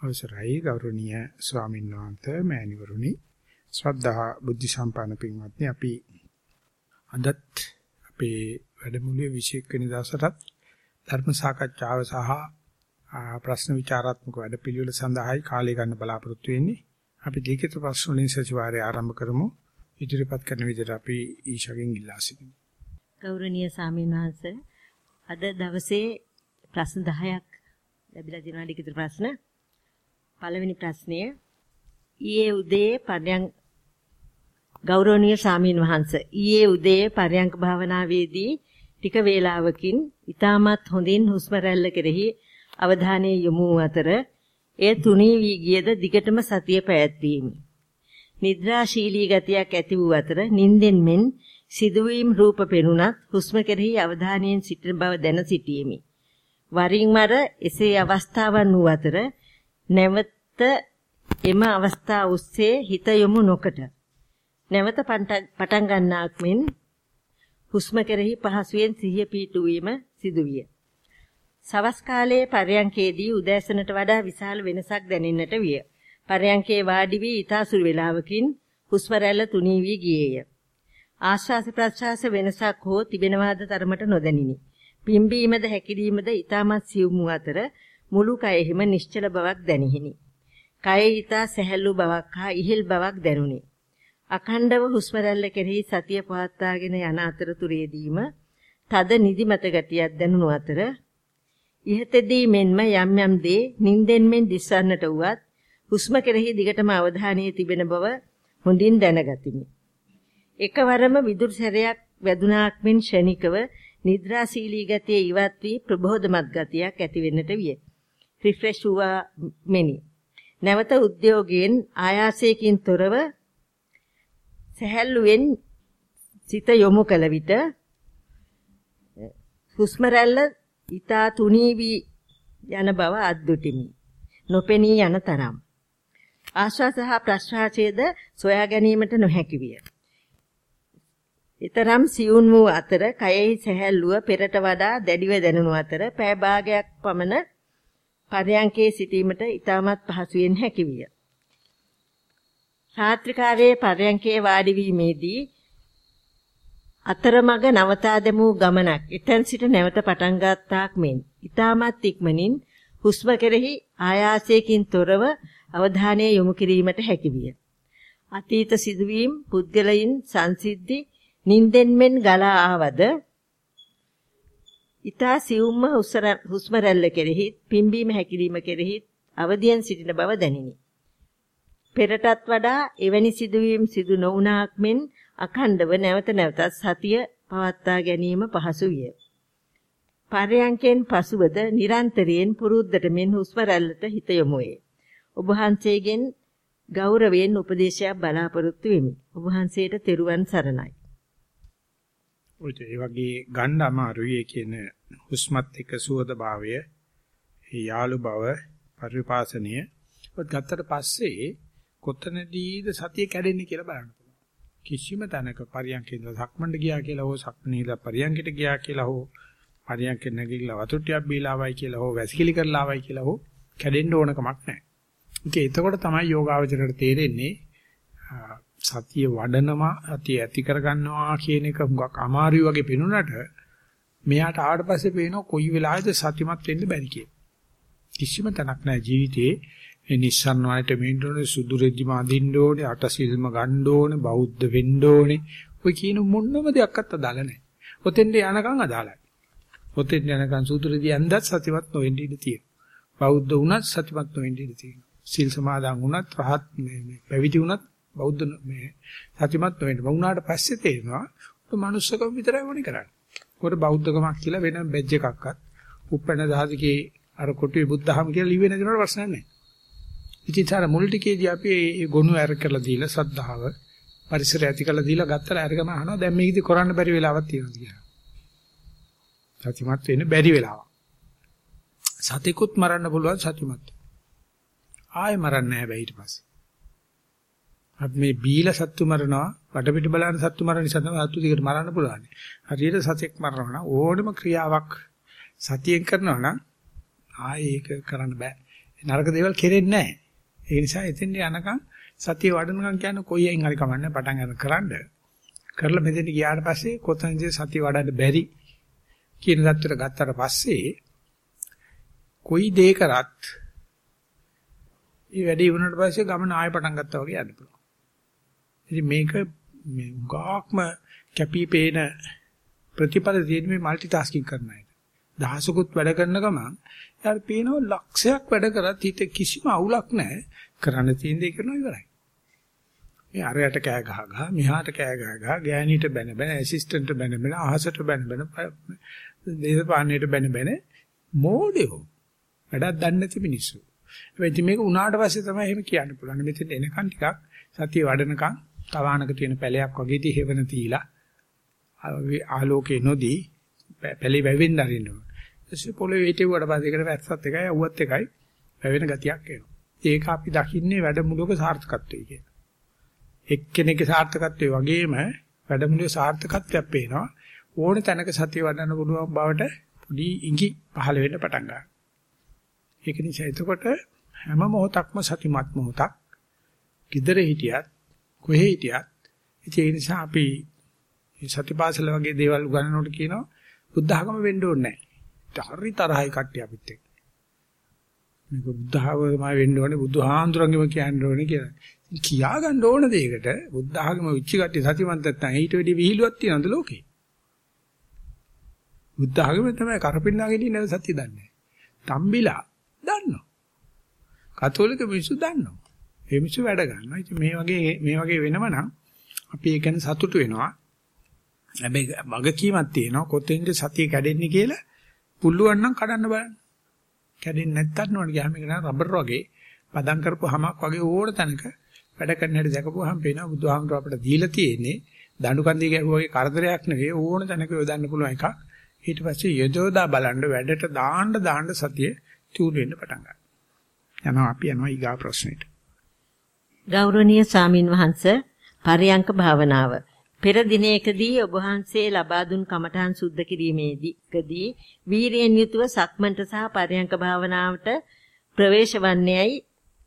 අවසරයි ගෞරවනීය ස්වාමීන් වහන්සේ මෑණිවරුනි. ශ්‍රද්ධා බුද්ධ සම්පන්න පින්වත්නි අපි අදත් අපේ වැඩමුළුවේ විශේෂ වෙන දවසටත් ධර්ම සාකච්ඡාව සහ ප්‍රශ්න විචාරාත්මක වැඩපිළිවෙල සඳහායි කාලය ගන්න බලාපොරොත්තු වෙන්නේ. අපි දීකිත ප්‍රශ්න වලින් සතිವಾರය ආරම්භ කරමු. ඉදිරිපත් කරන විදිහට අපි ඊශගෙන් ඉල්ලා සිටිමු. ගෞරවනීය ස්වාමීන් වහන්සේ අද දවසේ ප්‍රශ්න 10ක් ලැබිලා තියෙනවා. ලිඛිත ප්‍රශ්න. පළවෙනි ප්‍රශ්නය ඊයේ උදේ පරයන් ගෞරවනීය සාමීන් වහන්ස ඊයේ උදේ පරයන්ක භාවනාවේදී ටික වේලාවකින් ඊටමත් හොඳින් හුස්ම රැල්ල කෙරෙහි අවධානය යොමු අතර එය තුනී වී ගියද දිගටම සතිය පැවැත්වීමි. නිද්‍රාශීලී ගතියක් ඇති වූ අතර නින්දෙන් මෙන් සිදුවීම් රූප පෙනුනත් හුස්ම කෙරෙහි අවධානයෙන් සිටින බව දැන සිටියෙමි. වරින් වර එසේ අවස්ථාවන් වූ අතර නැවත එම අවස්ථා ඔස්සේ හිත යොමු නොකොට නැවත පටන් ගන්නාක් මෙන් හුස්ම කෙරෙහි පහසුවෙන් සිහිය පිටුවීම සිදුවිය. සවස් කාලයේ පරයන්කේදී උදෑසනට වඩා විශාල වෙනසක් දැනෙන්නට විය. පරයන්කේ වාඩි වී ඊතාසුරු වේලාවකින් හුස්ම රැල්ල තුනී වී ගියේය. ආශ්වාස ප්‍රශ්වාස වෙනසක් හෝ තිබෙනවාද තරමට නොදැනිනි. පිම්බීමද හැකිලීමද ඊටමත් සියුම් වූ අතර මුළු කයෙහිම නිශ්චල බවක් දැනිහිනි. කයේ ඊතා සැහැල්ලු බවක් හා ඉහිල් බවක් දැනුනි. අඛණ්ඩව හුස්ම රැල්ල කෙරෙහි සතිය පවත්වාගෙන යන අතරතුරේදීම තද නිදිමත ගතියක් දැනුණු අතර ඉහතදී මෙන්ම යම් යම් දේ නින්දෙන් මෙන් දිස්වන්නට වුවත් හුස්ම කෙරෙහි දිගටම අවධානය තිබෙන බව හොඳින් දැනගතිමි. එකවරම විදුරු සැරයක් වැදුනාක් මෙන් ෂණිකව නිද්‍රාශීලී ගතිය ඉවත් වී ප්‍රබෝධමත් ගතියක් ඇති වෙන්නට විය. රිෆ්‍රෙෂ් වූවා මෙනි. නැවත උද්‍යෝගයෙන් ආයාසයෙන් තොරව සැහැල්ලුවෙන් සිත යොමු කළ විට හුස්ම රැල්ල ඊතා තුනී වී යන බව අද්දුටිමි. නොපෙනී යන තරම්. ආශ්වාස හා ප්‍රශ්වාසයේද සොයා ගැනීමට නොහැකි විය. ඊතරම් සියුන් වූ අතර කයෙහි සැහැල්ලුව පෙරට වඩා දැඩිව දැනුණු අතර පෑ භාගයක් පමණ පරයන්කේ සිටීමට ඊටමත් පහසුවෙන් හැකියිය. රාත්‍රිකාරයේ පරයන්කේ වාඩි වීමේදී අතරමඟ නවතා දැමූ ගමනක් එතෙන් සිට නැවත පටන් ගත්තාක් මෙන් ඊටමත් ඉක්මනින් හුස්ම කෙරෙහි ආයාසයෙන් තොරව අවධානය යොමු කිරීමට හැකියිය. අතීත සිදුවීම් පුද්ගලයන් සංසිද්ධි නින්දෙන් මෙන් ගලා ආවද ඊතා සියුම්ම හුස්ම රැල්ල කෙරෙහි පිම්බීම හැකිලිම කෙරෙහි අවදියෙන් සිටින බව දැනිනි. පෙරටත් වඩා එවැනි සිදුවීම් සිදු නොවුනාක් මෙන් අඛණ්ඩව නැවත නැවතත් සතිය පවත්වා ගැනීම පහසු විය. පරයන්කෙන් පසුවද නිරන්තරයෙන් පුරුද්දට මෙන් හුස්ම රැල්ලට හිත යොමු වේ. ඔබ වහන්සේගෙන් ගෞරවයෙන් උපදේශයක් බලාපොරොත්තු වෙමි. ඔබ වහන්සේට තෙරුවන් සරණයි. ඔය ඒ වගේ ගන්න අමාරුයි. ඒ කියන හුස්මත් එක්ක සුවද භාවය ඒ යාලු බව පරිපාසනීය. ඔත් ගත්තට පස්සේ කොතනදීද සතිය කැඩෙන්නේ කියලා බලන්න පුළුවන්. කිසිම තැනක පරියන්කේ ඉඳලා සක්මණට ගියා කියලා හෝ සක්මණේලා පරියන්කට ගියා කියලා හෝ පරියන්කේ නැගිටලා වතුර ටිකක් බීලා ආවයි කියලා හෝ වැසිකිලි කරලා ආවයි කියලා හෝ කැඩෙන්න ඕන කමක් නැහැ. ඒක එතකොට තමයි යෝගාවචරයට තේරෙන්නේ සතිය වඩනවා සතිය ඇති කරගන්නවා කියන එක හුඟක් අමාරුයි වගේ පෙනුනට මෙයාට ආවට පස්සේ පේනවා කොයි වෙලාවෙද සතිමත් වෙන්න බැරි කියලා. කිසිම තැනක් නැහැ ජීවිතේ මේ නිස්සන් වලට මෙන්න ඕනේ සුදු රෙදි මදින්න ඕනේ අටසිල්ම ගන්න ඕනේ බෞද්ධ වෙන්න ඕනේ. ඔය කියන මොනම දෙයක්වත් අදාළ නැහැ. ඔතෙන්ට යනකම් අදාළයි. ඔතෙන් යනකම් සුදු රෙදි ඇඳත් සතිමත් නොවෙන්න ඉඩ තියෙනවා. බෞද්ධ වුණත් සතිමත් නොවෙන්න ඉඩ තියෙනවා. සිල් සමාදන් වුණත් රහත් මේ පැවිදි වුණත් බෞද්ධ මේ සත්‍යමත් වෙන්න. වුණාට පස්සේ තේරෙනවා ඔබ manussකම විතරයි වුණේ කරන්නේ. උකට බෞද්ධකමක් කියලා වෙන බෙජ් එකක්වත් උපැන්න දහසකේ අර කොටුවේ බුද්ධහම කියලා ලිවෙන දෙනවට ප්‍රශ්න නැහැ. ඉතින් සාර මුල් ටිකේදී අපි මේ ගොනු ඇර කරලා දීලා සද්ධාව පරිසරය ඇති කරලා දීලා ගත්තලා අරගෙන අහනවා දැන් මේකදී කරන්න බැරි වෙලාවක් තියෙනවා කියලා. සත්‍යමත් වෙන්න බැරි වෙලාවක්. සතිකුත් මරන්න පුළුවන් සත්‍යමත්. ආයෙ මරන්නේ නැහැ බෑ ඊට පස්සේ. අපි මේ බීලා සත්තු මරනවා වටපිට බලන සත්තු මරන නිසා තමයි සත්තු දිගට මරන්න පුළුවන්. හරියට සතෙක් මරනවා නම් ඕනම ක්‍රියාවක් සතියෙන් කරනවා නම් ආයේ ඒක කරන්න බෑ. නරක දේවල් කෙරෙන්නේ නැහැ. ඒ නිසා එතෙන් යනකම් සතිය වඩනකම් කියන්නේ කොයි අයින් හරි කමන්නේ පටන් ගන්න කරන්න. කරලා මෙතෙන් ගියාට පස්සේ කොතනද සතිය වඩන්න බැරි කියන தත්තර ගත්තට පස්සේ කොයි දේ කරත් මේ වැඩේ වුණාට පස්සේ ගමන ආයෙ පටන් ගත්තා වගේ යන්න පුළුවන්. ඉතින් මේක මේ ගාක්ම කැපිපේන ප්‍රතිපල තියෙන මේ মালටි ටාස්කින් කරන අය. දහසකුත් වැඩ කරන ගමන් යාර පේනවා ලක්ෂයක් වැඩ කරත් හිත කිසිම අවුලක් නැහැ. කරන්න තියෙන දේ කරනවා ඉවරයි. මේ අරයට කෑ ගහ ගහ මෙහාට කෑ ගහ ගහ ගෑණිට බැන බැන ඇසිස්ටන්ට් බැන බැන අහසට බැන බැන දේශපාලනයට බැන බැන මොඩියෝ වැඩක් දන්නේ නැති මිනිස්සු. හැබැයි මේක උනාට පස්සේ තමයි එහෙම කියන්න පුළුවන්. මෙතෙන් එනකන් ටිකක් සතිය වඩනකන් තවානක තියෙන පැලයක් වගේ දී හේවන තීලා ආලෝකේ නොදී පැලේ වැවෙන්න අරින්නවා. ඊටසේ පොළවේ හිටෙව්වට පස්සේ ඒකට වැස්සත් එකයි අවුවත් එකයි වැවෙන ගතියක් එනවා. ඒක අපි දකින්නේ වැඩමුළුවක සාර්ථකත්වයේ කියලා. එක්කෙනෙක්ගේ සාර්ථකත්වයේ වගේම වැඩමුළුවේ සාර්ථකත්වයක් පේනවා. ඕන තැනක සතිය වඩන්න පුළුවන් බවට පොඩි ඉඟි පහළ වෙන්න පටන් ගන්නවා. ඒක නිසා එතකොට හැම මොහොතක්ම සතිමත් මොහොතක්. gedare hitiyat කොහේ හිටියත් ඒ නිසා අපි සතිපාසල වගේ දේවල් උගන්වනකොට කියනවා බුද්ධ ආගම වෙන්න ඕනේ නැහැ. හරි තරහයි කට්ටිය අපිත් එක්ක. මේක බුද්ධ ආගමයි වෙන්න ඕනේ බුදුහාඳුරංගෙම කියන්න ඕනේ කියලා. කියා ගන්න ඕන දෙයකට බුද්ධ ආගම උච්ච කට්ටිය සතිමන්ත නැත්නම් ඊට වැඩි විහිළුවක් තියනද ලෝකේ? බුද්ධ ආගමේ තමයි කරපින්නාගෙන ඉන්න සත්‍ය දන්නේ. තම්බිලා දන්නවා. කතෝලික මිනිස්සු දන්නවා. ඒ මිනිස්සු වැඩ ගන්නවා. ඉතින් මේ වගේ මේ වගේ වෙනවනම් අපි ඒක ගැන සතුටු වෙනවා. හැබැයි වගකීමක් තියෙනවා කොතෙන්ද සතිය කැඩෙන්නේ කියලා පුළුවන් නම් කඩන්න බලන්න. කැඩෙන්නේ නැත්තත් නෝන ගියාම ඒක නෑ රබර් වගේ පදම් කරපු හැමක් වගේ ඕන තැනක වැඩ කරන හැටි දැකපුවාම පේනවා බුදුහාමුදුර අපිට දීලා තියෙන්නේ දඬු කන්දේ ගැහුවාගේ කරදරයක් නෙවෙයි ඕන තැනක යොදන්න පුළුවන් එකක්. ඊට පස්සේ යදෝදා බලන්න වැඩට දාන්න දාන්න සතිය චූර් වෙන්න පටන් ගන්නවා. යනවා අපි යනවා ඊගා ප්‍රශ්නෙට. ගෞරවනීය සාමින් වහන්ස පරියංක භාවනාව පෙර දිනයකදී ඔබ වහන්සේ ලබා දුන් කමඨාන් සුද්ධ කිරීමේදීකදී වීරියෙන් යුතුව සක්මන්ට සහ පරියංක භාවනාවට ප්‍රවේශ වන්නේයි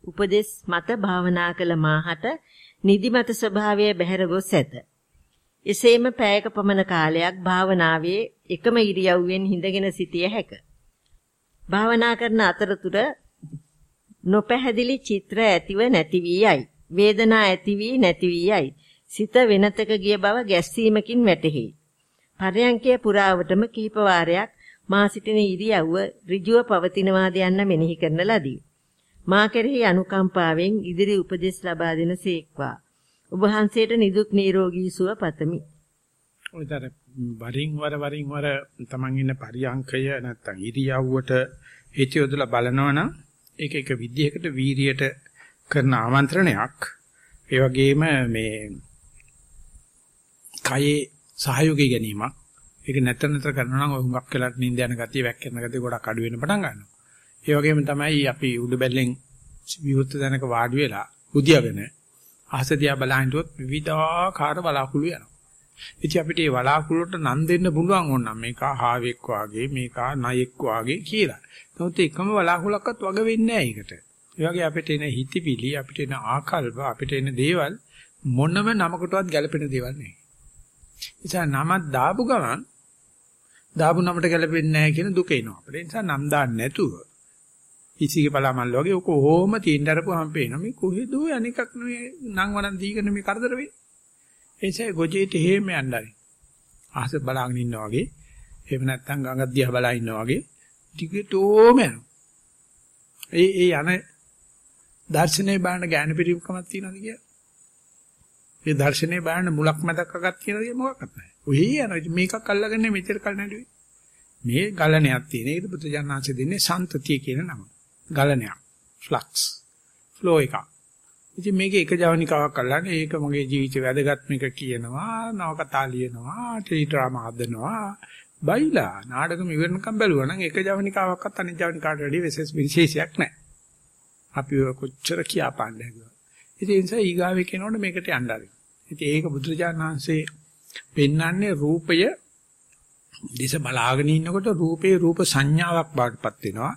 උපදේශ මත භාවනා කළ මාහට නිදිමත ස්වභාවය බැහැර ගොස් ඇත. එසේම පැයක පමණ කාලයක් භාවනාවේ එකම ඉරියව්වෙන් හිඳගෙන සිටිය හැක. භාවනා කරන අතරතුර නොපැහැදිලි චිත්‍ර ඇතිව නැති වී යයි. වේදනා ඇති වී නැති වී යයි. සිත වෙනතක ගිය බව ගැස්සීමකින් වැටහි. පරයන්කේ පුරාවටම කීප වාරයක් මා සිටින ඉරියව්ව ඍජුව පවතිනවාද යන්න මෙනෙහි කරන ලදී. මා කෙරෙහි අනුකම්පාවෙන් ඉදිරි උපදෙස් ලබා දෙන සේක්වා. ඔබ වහන්සේට නිදුක් නිරෝගී සුව පතමි. ඔයතර වරින් වර වරින් වර තමන් ඉන්න පරියංකය නැත්තම් ඉරියව්වට හිත යොදලා බලනවනම් ඒක එක විදිහකට වීරියට කරන ආමන්ත්‍රණයක්. ඒ වගේම මේ කයේ සහයෝගය ගැනීමක්. ඒක නැතර නැතර කරනවා නම් ඔය හුඟක් වෙලා නිින්ද යන ගතිය වැක්කෙන ගතිය ගොඩක් අඩු වෙන පටන් ගන්නවා. ඒ වගේම තමයි අපි උඩ බැලෙන් විවෘත දැනක වාඩි වෙලා උදියාගෙන අහසදියා බලහින්දුවත් විවිධාකාර බලාකුළු යනවා. ඉතින් අපිට මේ බලාකුළු වලට නම් දෙන්න පුළුවන් ඕනනම් මේක හාවෙක් වාගේ මේක නයෙක් වාගේ කියලා. නමුත් එකම බලාකුලක්වත් වග වෙන්නේ නැහැ ඒකට. ඒ වගේ අපිට එන හිතවිලි අපිට එන ආකල්ප අපිට එන දේවල් මොනම නමකටවත් ගැලපෙන දේවල් නෙවෙයි. නිසා නමක් දාපු ගමන් දාපු නමට ගැලපෙන්නේ නැහැ කියන දුක එනවා. අපිට ඒ නිසා නම් දාන්න නැතුව ඉසිගේ පලාමල් වගේ ඔක ඕම තීන් දරපුවාම පේනවා මේ කොහෙද අනිකක් නෙවෙයි නම් වනම් දීගෙන මේ කරදර වෙන්නේ. ඒ නිසා ගොජේට හේම යන්නයි. අහස බලාගෙන ඉන්නා වගේ එහෙම නැත්නම් ගඟ දිහා බලා ඉන්නා වගේ ටිකටෝම යනවා. ඒ ඒ යන දර්ශනේ බාන ඥාන පිරිකමක් තියනවාද කියලා? ඒ දර්ශනේ බාන මුලක් මැදක් අගක් කියනද මොකක්වත් නැහැ. ඔහි යනවා මේකක් අල්ලගන්නේ මෙච්චර කල් නැඩුවේ. මේ ගලණයක් තියෙන. ඒක බුදුජානනාංශ දෙන්නේ සන්තතිය කියන නම. ගලණයක්. ෆ්ලක්ස්. ෆ්ලෝ එකක්. ඉතින් මේක එක ජවනිකාවක් අල්ලන්නේ ඒක මගේ ජීවිතේ වැදගත් මේක කියනවා නවකතා ලියනවා ටෙලිඩ්‍රාමා හදනවා බයිලා නාටකම ඉවරනකම් බැලුවා නම් එක ජවනිකාවක්වත් අනිත් ජවනිකාට වැඩිය විශේෂ විශේෂයක් නැහැ. අපි කොච්චර කියාපාන්න හැදුවා. ඉතින් ඒ නිසා ඊගාවේ කෙනොට මේකට යන්න ආරි. ඉතින් ඒක බුදුරජාණන් වහන්සේ පෙන්වන්නේ රූපය දිස බලාගෙන ඉන්නකොට රූපේ රූප සංඥාවක් බාටපත් වෙනවා.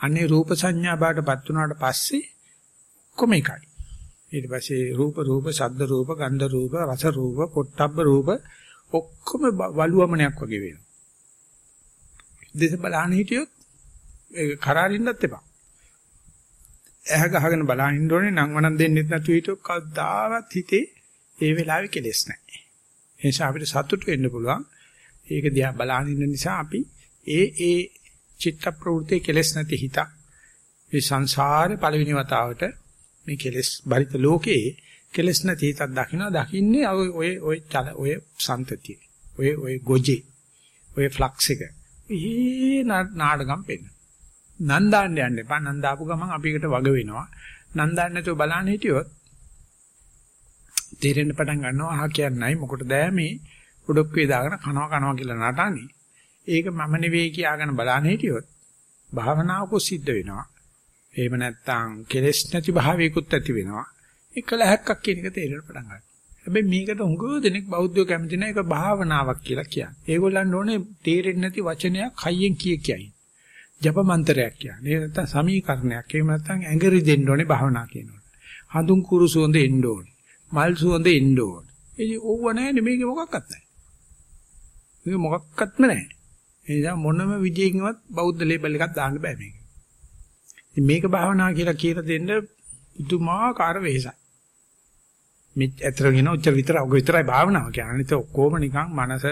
අනේ රූප සංඥා බාටපත් වුණාට පස්සේ කොම එකයි. ඊට පස්සේ රූප රූප, ශබ්ද රූප, ගන්ධ රූප, රස රූප, පොට්ටබ්බ රූප ඔක්කොම වලුවමනයක් වගේ වෙනවා. දෙස බලන්න හිටියොත් ඒක කරාරින්නත් එපා. ඇහ ගහගෙන බලන් ඕනේ නම් වණන් දෙන්නෙත් නැතු හිටියොත් කවදාවත් හිතේ ඒ වෙලාවේ කෙලෙස් නැහැ. ඒ නිසා අපිට සතුටු වෙන්න පුළුවන්. ඒක දිහා බලන ඉන්න නිසා අපි ඒ ඒ චිත්ත ප්‍රවෘත්ති කෙලෙස් නැති හිත මේ සංසාරේ පළවෙනි වතාවට මේ කෙලෙස් බරිත ලෝකේ කෙලෙස් නැති හිතක් දකින්න දකින්නේ ඔය ඔය ඔය ඔය සම්තතිය. ඔය ඔය ගොජේ. ඔය ෆ්ලක්ස් එක. ඊ නාඩගම් පෙන්න. නන්දාන්න යන්න එපා. නන්දාපු ගමන් අපි එකට වග වෙනවා. නන්දාන්න නැතුව බලන්න හිටියොත් තේරෙන්න පටන් ගන්නවා අහ කියන්නයි මොකටද මේ උඩොක්කේ දාගෙන කනවා කනවා කියලා නටන්නේ. ඒක මම නෙවෙයි කියාගෙන බලන්න හිටියොත් භාවනාවක සිද්ධ වෙනවා. එහෙම නැත්නම් කෙලෙස් නැති භාවයකුත් ඇති වෙනවා. එකලහක්ක් කියන එක තේරෙන්න පටන් ගන්නවා. හැබැයි මේකට හුඟ දෙනෙක් බෞද්ධයෝ කැමති නැහැ ඒක භාවනාවක් කියලා කියන්නේ. ඒගොල්ලන් ඕනේ තේරෙන්නේ නැති වචනයක් හයියෙන් කිය කියයි. ජප මන්ත්‍රයක් කියන්නේ. ඒ නැත්නම් සමීකරණයක්. එහෙම නැත්නම් ඇඟරි දෙන්න ඕනේ භාවනා කියනකොට. හඳුන් කුරු සුවඳ එන්න ඕනේ. මල් සුවඳ එන්න ඕනේ. ඉතින් ඕව නැහැ මේක මොකක්වත් නැහැ. මේක මොකක්වත්ම නැහැ. ඒ නිසා මොනම විදියකින්වත් බෞද්ධ ලේබල් එකක් දාන්න බෑ මේක. ඉතින් මේක භාවනා කියලා කියලා දෙන්න පුදුමාකාර වෙහසක්. මෙත් ඇතර කියන උච්ච විතර ඔක විතරයි භාවනාව කියන්නේ. අනිත ඔක්කොම නිකන් මනස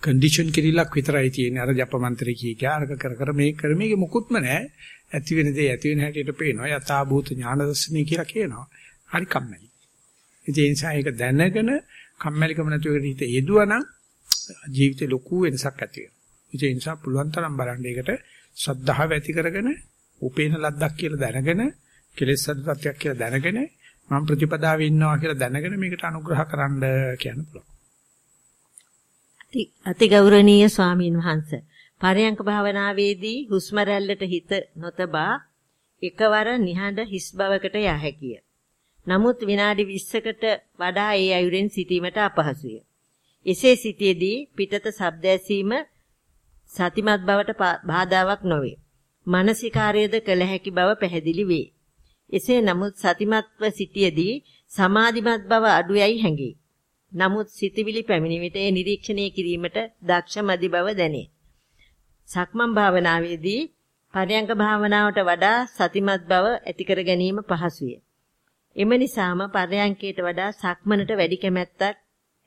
කන්ඩිෂන් කිරිලක් විතරයි තියෙන්නේ. අර ජප මන්ත්‍රේ කී කියාරක කර කර මේක කර මේක මොකුත්ම නැහැ. ඇති වෙන දේ ඇති වෙන හැටියට පේනවා. යථා භූත ඥාන දර්ශනී කියලා කියනවා. හරි කම්මැලි. ඒ නිසා ඒක දැනගෙන කම්මැලිකම නැතුව හිත යෙදුවනම් ජීවිතේ ලොකු වෙනසක් ඇති වෙනවා. ඒ නිසා පුළුවන් තරම් බලන්න ඒකට ශ්‍රද්ධාව ඇති කරගෙන උපේන ලද්දක් කියලා දැනගෙන කෙලෙස් සද්දත්වයක් කියලා දැනගෙන මම ප්‍රතිපදාවේ ඉන්නවා කියලා දැනගෙන මේකට අනුග්‍රහ කරන්න කියන්න පුළුවන්. අති ගෞරවනීය ස්වාමීන් වහන්සේ පරයන්ක භාවනාවේදී හුස්ම රැල්ලට හිත නොතබා එකවර නිහඬ හිස් බවකට යා හැකිය. නමුත් විනාඩි 20කට වඩා ඒ අයුරෙන් සිටීමට අපහසුය. එසේ සිටියේදී පිටත ශබ්ද ඇසීම සතිමත් බවට බාධාවක් නොවේ. මානසිකාර්යද කළ හැකි බව පැහැදිලි වේ. එසේ නමුත් සතිමත්ව සිටියේදී සමාධිමත් බව අඩුයයි හැඟේ. නමුත් සිතවිලි පැමිණි විට ඒ නිරීක්ෂණය කිරීමට දක්ෂ මදි බව දැනේ. සක්මන් භාවනාවේදී පරයන්ක භාවනාවට වඩා සතිමත් බව ඇති කර ගැනීම පහසුය. එම නිසාම පරයන්කයට වඩා සක්මනට වැඩි කැමැත්තක්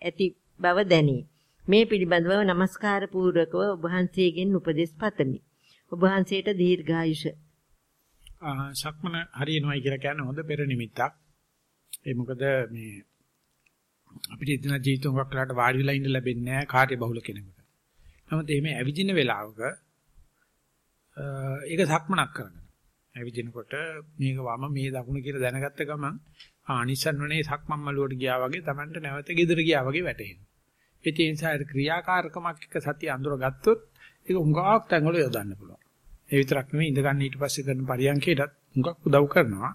ඇති බව දැනේ. මේ පිළිබඳව নমස්කාර පූර්වකව ඔබ වහන්සේගෙන් උපදෙස් පතමි. ඔබ වහන්සේට දීර්ඝායුෂ. සක්මන හරියනවායි කියලා කියන්නේ හොඳ පෙර නිමිත්තක්. ඒ මොකද මේ අපිට ඉදින ජීවිතයක් කරලාට වාඩි වෙලා ඉන්න ලැබෙන්නේ නැහැ කාර්ය බහුල කෙනෙකුට. නමුත් එහෙම ඇවිදින වෙලාවක ඒක සක්මනක් කරගන්න. ඇවිදිනකොට මේක වම මේ දකුණ කියලා දැනගත්ත ගමන් ආනිසන්වනේ සක්මන් මළුවට ගියා වගේ Tamanට නැවත ගෙදර ගියා වගේ වැටෙනවා. ඒ නිසා ක්‍රියාකාරකමක් එක්ක සතිය අඳුරගත්තොත් ඒක උඟාක් තැන්වල යොදන්න පුළුවන්. ඒ විතරක් නෙවෙයි ඉඳ ගන්න ඊට පස්සේ කරන පරියන්කේටත් උඟක් උදව් කරනවා.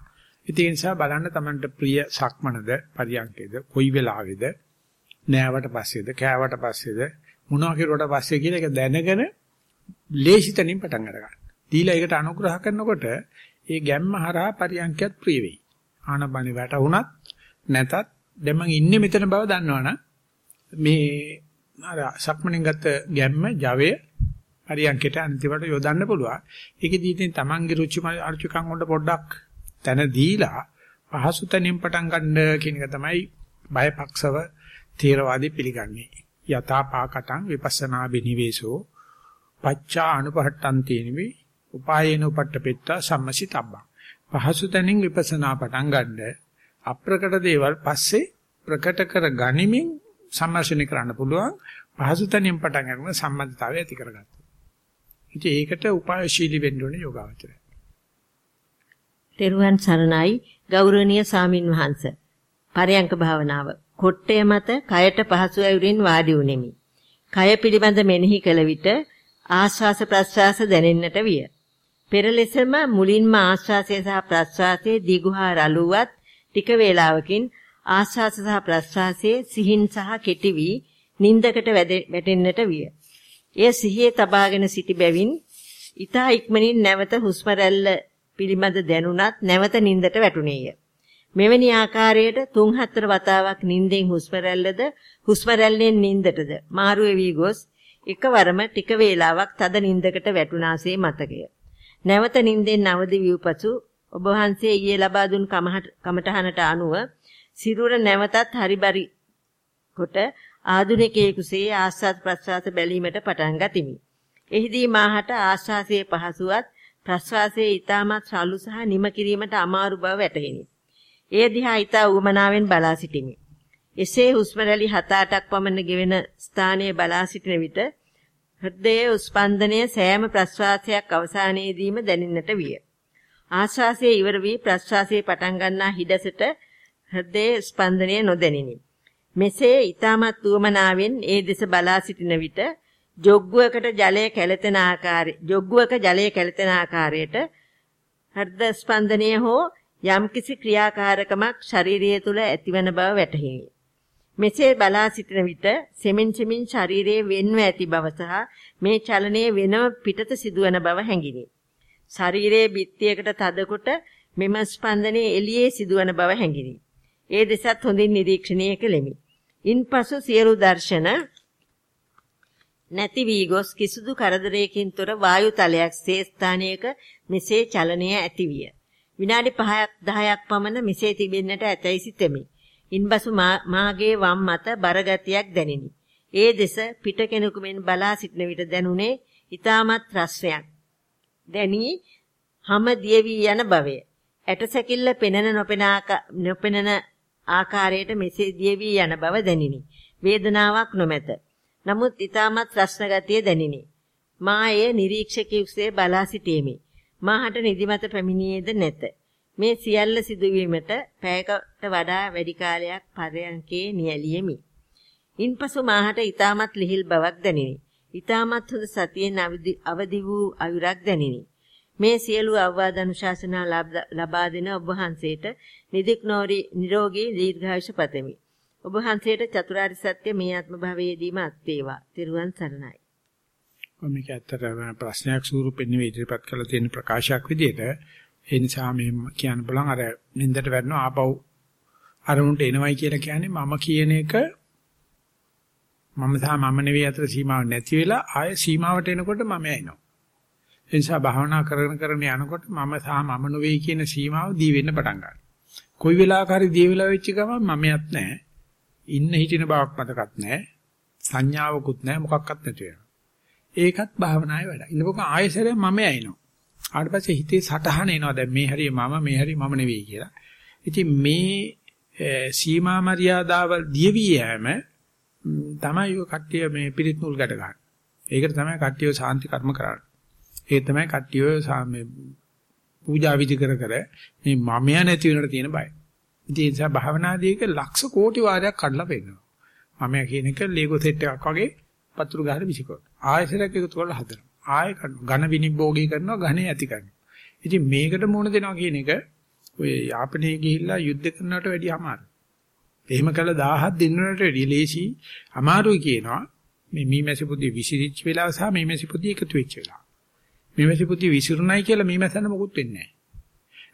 ඒ නිසා බලන්න Tamanට ප්‍රිය සක්මනද පරියන්කේද කොයි වෙලාවේද නෑවට පස්සේද කෑවට පස්සේද මොනවා කෙරුවට පස්සේ කියලා ඒක දැනගෙන ලේසිතනින් පටන් අරගන්න. දීලා ඒකට අනුග්‍රහ කරනකොට ඒ ගැම්ම හරහා පරියන්කයත් ප්‍රිය වෙයි. ආනබනි වැටුණත් නැතත් දැන් මං ඉන්නේ මෙතන බව දන්නවනම් මේ අර සක්මණෙන් ගත්ත ගැම්ම ජවය පරියන්කයට අන්තිමට යොදන්න පුළුවන්. ඒකෙදී ඉතින් Tamange රුචි අරුචිකම් වලට පොඩ්ඩක් තන දීලා පහසු තැනින් පටන් ගන්න කියන එක තමයි බයපක්ෂව තේරවාදී පිළිගන්නේ. යථා පාකටං විපස්සනා බිනිවේසෝ පච්චා අනුපහට්ටන්ති නිවි උපායේන උපට්ඨපෙත්තා සම්මසිතබ්බං. පහසු තැනින් විපස්සනා පටන් ගන්න අප්‍රකට දේවල් පස්සේ ප්‍රකට කර ගනිමින් සම්මර්ෂණය කරන්න පුළුවන් පහසු තැනින් පටන් ගන්න සම්බන්ධතාවය ඇති කරගත්තා. ඉතින් ඒකට උපායශීලී වෙන්න ඕනේ යෝගාවචරය. තෙරුවන් සරණයි ගෞරවනීය සාමින් වහන්ස. පරයන්ක භාවනාව. කොට්ටය මත කයට පහසු ඇවිරින් වාඩි උනේමි. කය පිළිබඳ මෙනෙහි කළ විට ආශ්වාස ප්‍රශ්වාස දැනෙන්නට විය. පෙර ලෙසම මුලින්ම ආශ්වාසය සහ ප්‍රශ්වාසයේ දීගුහා රළුවත් ටික වේලාවකින් ආශ්වාස සහ ප්‍රශ්වාසයේ සිහින් සහ කෙටි වී නින්දකට වැටෙන්නට විය. එය සිහියේ තබාගෙන සිටි බැවින් ඊතා ඉක්මනින් නැවත හුස්ම රැල්ල පිළිමද දැනුණත් නැවත නින්දට වැටුණේය. මෙවැනි ආකාරයට 3-4 වතාවක් නින්දෙන් හුස්ම රැල්ලද හුස්ම රැල්ලෙන් නින්දටද මාරු වෙවි ගොස් එකවරම ටික වේලාවක් තද නින්දකට වැටුණාසේ මතකය. නැවත නින්දෙන් අවදි වූ පසු ඔබ වහන්සේ ඊයේ ලබා දුන් කමඨහනට අනුව සිරුර නැවතත් හරිබරි කොට ආධුනිකයෙකුසේ ආස්වාද ප්‍රසවාස බැලීමට පටන් ගතිමි. එහිදී මාහට ආශ්වාසයේ පහසුවත් ප්‍රශ්වාසයේ ඊටමත් සලු සහ නිම කිරීමට අමාරු බව වැටහිනි. එය දිහා ඊට උමනාවෙන් බලා සිටිමි. එසේ හුස්ම රැලි 7-8ක් පමණ ගෙවෙන ස්ථානයේ බලා සිටින විට හෘදයේ ස්පන්දනය සෑම ප්‍රශ්වාසයක් අවසානයේදීම දැනෙන්නට විය. ආශ්වාසයේ ඉවර වී ප්‍රශ්වාසයේ පටන් ගන්නා හිඩසට හෘදයේ ස්පන්දනය නොදැනිනි. මෙසේ ඊටමත් උවමනාවෙන් ඒ දෙස බලා සිටින විට ජොග්ගුවකට ජලය කැළතෙන ආකාරය ජොග්ගුවක ජලය කැළතෙන ආකාරයට හෘද ස්පන්දනය හෝ යම්කිසි ක්‍රියාකාරකමක් ශරීරය තුල ඇතිවන බව වැටහිණි. මෙසේ බලා සිටින විට සෙමින් සෙමින් ශරීරයේ වෙන්ව ඇති බව සහ මේ චලනයේ වෙනම පිටත සිදුවන බව හැඟිනි. ශරීරයේ බිත්තියකට තදකොට මෙම ස්පන්දනයේ එළියේ සිදුවන බව හැඟිනි. ඒ දෙසත් හොඳින් නිරීක්ෂණය කෙලෙමි. ඉන්පසු සියලු දර්ශන නැති වී ගොස් කිසිදු කරදරයකින් තොර වායු තලයක් ස්ථානයක මෙසේ චලනය ඇතිවිය. විනාඩි 5ක් 10ක් පමණ මෙසේ තිබෙන්නට ඇතැයි සිතෙමි. ඉන්පසු මාගේ වම් මත බරගතියක් දැනිනි. ඒ දෙස පිට කෙනෙකු මෙන් බලා සිටන විට දැනුනේ ඊටමත් රස්නයක්. දැනි හැම දියවි යන බවය. ඇටසැකිල්ල පෙනෙන නොපෙනෙන ආකාරයට මෙසේ දියවි යන බව දැනිනි. වේදනාවක් නොමැත. නමුත් ඊටමත් රස්න ගතිය දැනිනි. මා එය නිරීක්ෂකයෙකුසේ බලා සිටීමේ. මාහට නිදිමත පැමිණියේද නැත. මේ සියල්ල සිදුවීමට පැයකට වඩා වැඩි කාලයක් පරයන්කේ නියැලියෙමි. ඉන්පසු මාහට ඊටමත් ලිහිල් බවක් දැනිනි. ඊටමත් හොඳ සතියෙන් අවදි වූ අයුරක් දැනිනි. මේ සියලු අවවාද අනුශාසනා ලබා දෙන ඔබ වහන්සේට නිදික් නෝරි නිරෝගී දීර්ඝායුෂ පතමි. ඔබ වහන්සේට චතුරාර්ය සත්‍ය මේ ආත්ම භවයේදීම අත් වේවා. ත්‍රිරුවන් සරණයි. මේක ඇත්තටම ප්‍රශ්නයක් ස්වරූපෙන් නෙවෙයි ඉදිරිපත් කරලා තියෙන ප්‍රකාශයක් විදිහට ඒ නිසා මේ කියන්න බලන් අර නින්දට වැටෙනවා ආපහු අරමුණට එනවයි කියලා කියන්නේ මම කියන එක මම සහ මම නෙවෙයි අතර සීමාවක් නැති වෙලා ආය සීමාවට එනකොට මම එනවා. ඒ නිසා භාවනා කරගෙන කරගෙන යනකොට මම සහ මම නෙවෙයි කියන සීමාව දී වෙන්න පටන් ගන්නවා. කොයි වෙලාවක හරි දී වෙලා වෙච්ච ගමන් මමයක් නැහැ. ඉන්න හිටින බවක් මතකත් නැහැ. සංඥාවකුත් නැහැ මොකක්වත් නැති වෙනවා. ඒකත් භාවනාවේ වැඩ. ඉන්නකො ආයෙසරේ මම ඇිනවා. ආට පස්සේ හිතේ සටහන එනවා දැන් මේ හරිය මම මේ හරිය මම නෙවෙයි කියලා. ඉතින් මේ සීමා මරියාදාවල් දියවි යෑම තමයි ඔය කට්ටිය මේ පිරිත් නූල් ගැට ගන්න. ඒකට තමයි කට්ටිය සාන්ති කර්ම කරන්නේ. ඒ තමයි කට්ටිය මේ පූජා විදි කර කර මේ මමයා නැති වෙනට තියෙන බය. ඉතින් ඒ නිසා භාවනාදීක ලක්ෂ කෝටි වාරයක් කඩලා පෙන්නනවා. මමයා කියන එක ලේගෝ සෙට් එකක් වගේ පතුරු ගහලා විසිකරන. ආයසරයක් එකතු කරලා හදනවා. ආය කරනවා. ඝන විනිභෝගී කරනවා, ඝනේ ඇති කරනවා. ඉතින් මේකට මුණ දෙනවා කියන එක ඔය යාපනයේ ගිහිල්ලා යුද්ධ කරනවට වැඩිය අමාරුයි. එහෙම කළා 1000ක් දෙන්නට වැඩිය ලේසි අමාරුයි කියනවා. මේ මීමැසි පුදිය විසිරිච්ච වෙලාව සහ මීමැසි පුදිය එකතු වෙච්ච වෙලාව. මීමැසි පුදිය විසිරුණයි කියලා මීමැසන්න මොකුත් වෙන්නේ නැහැ.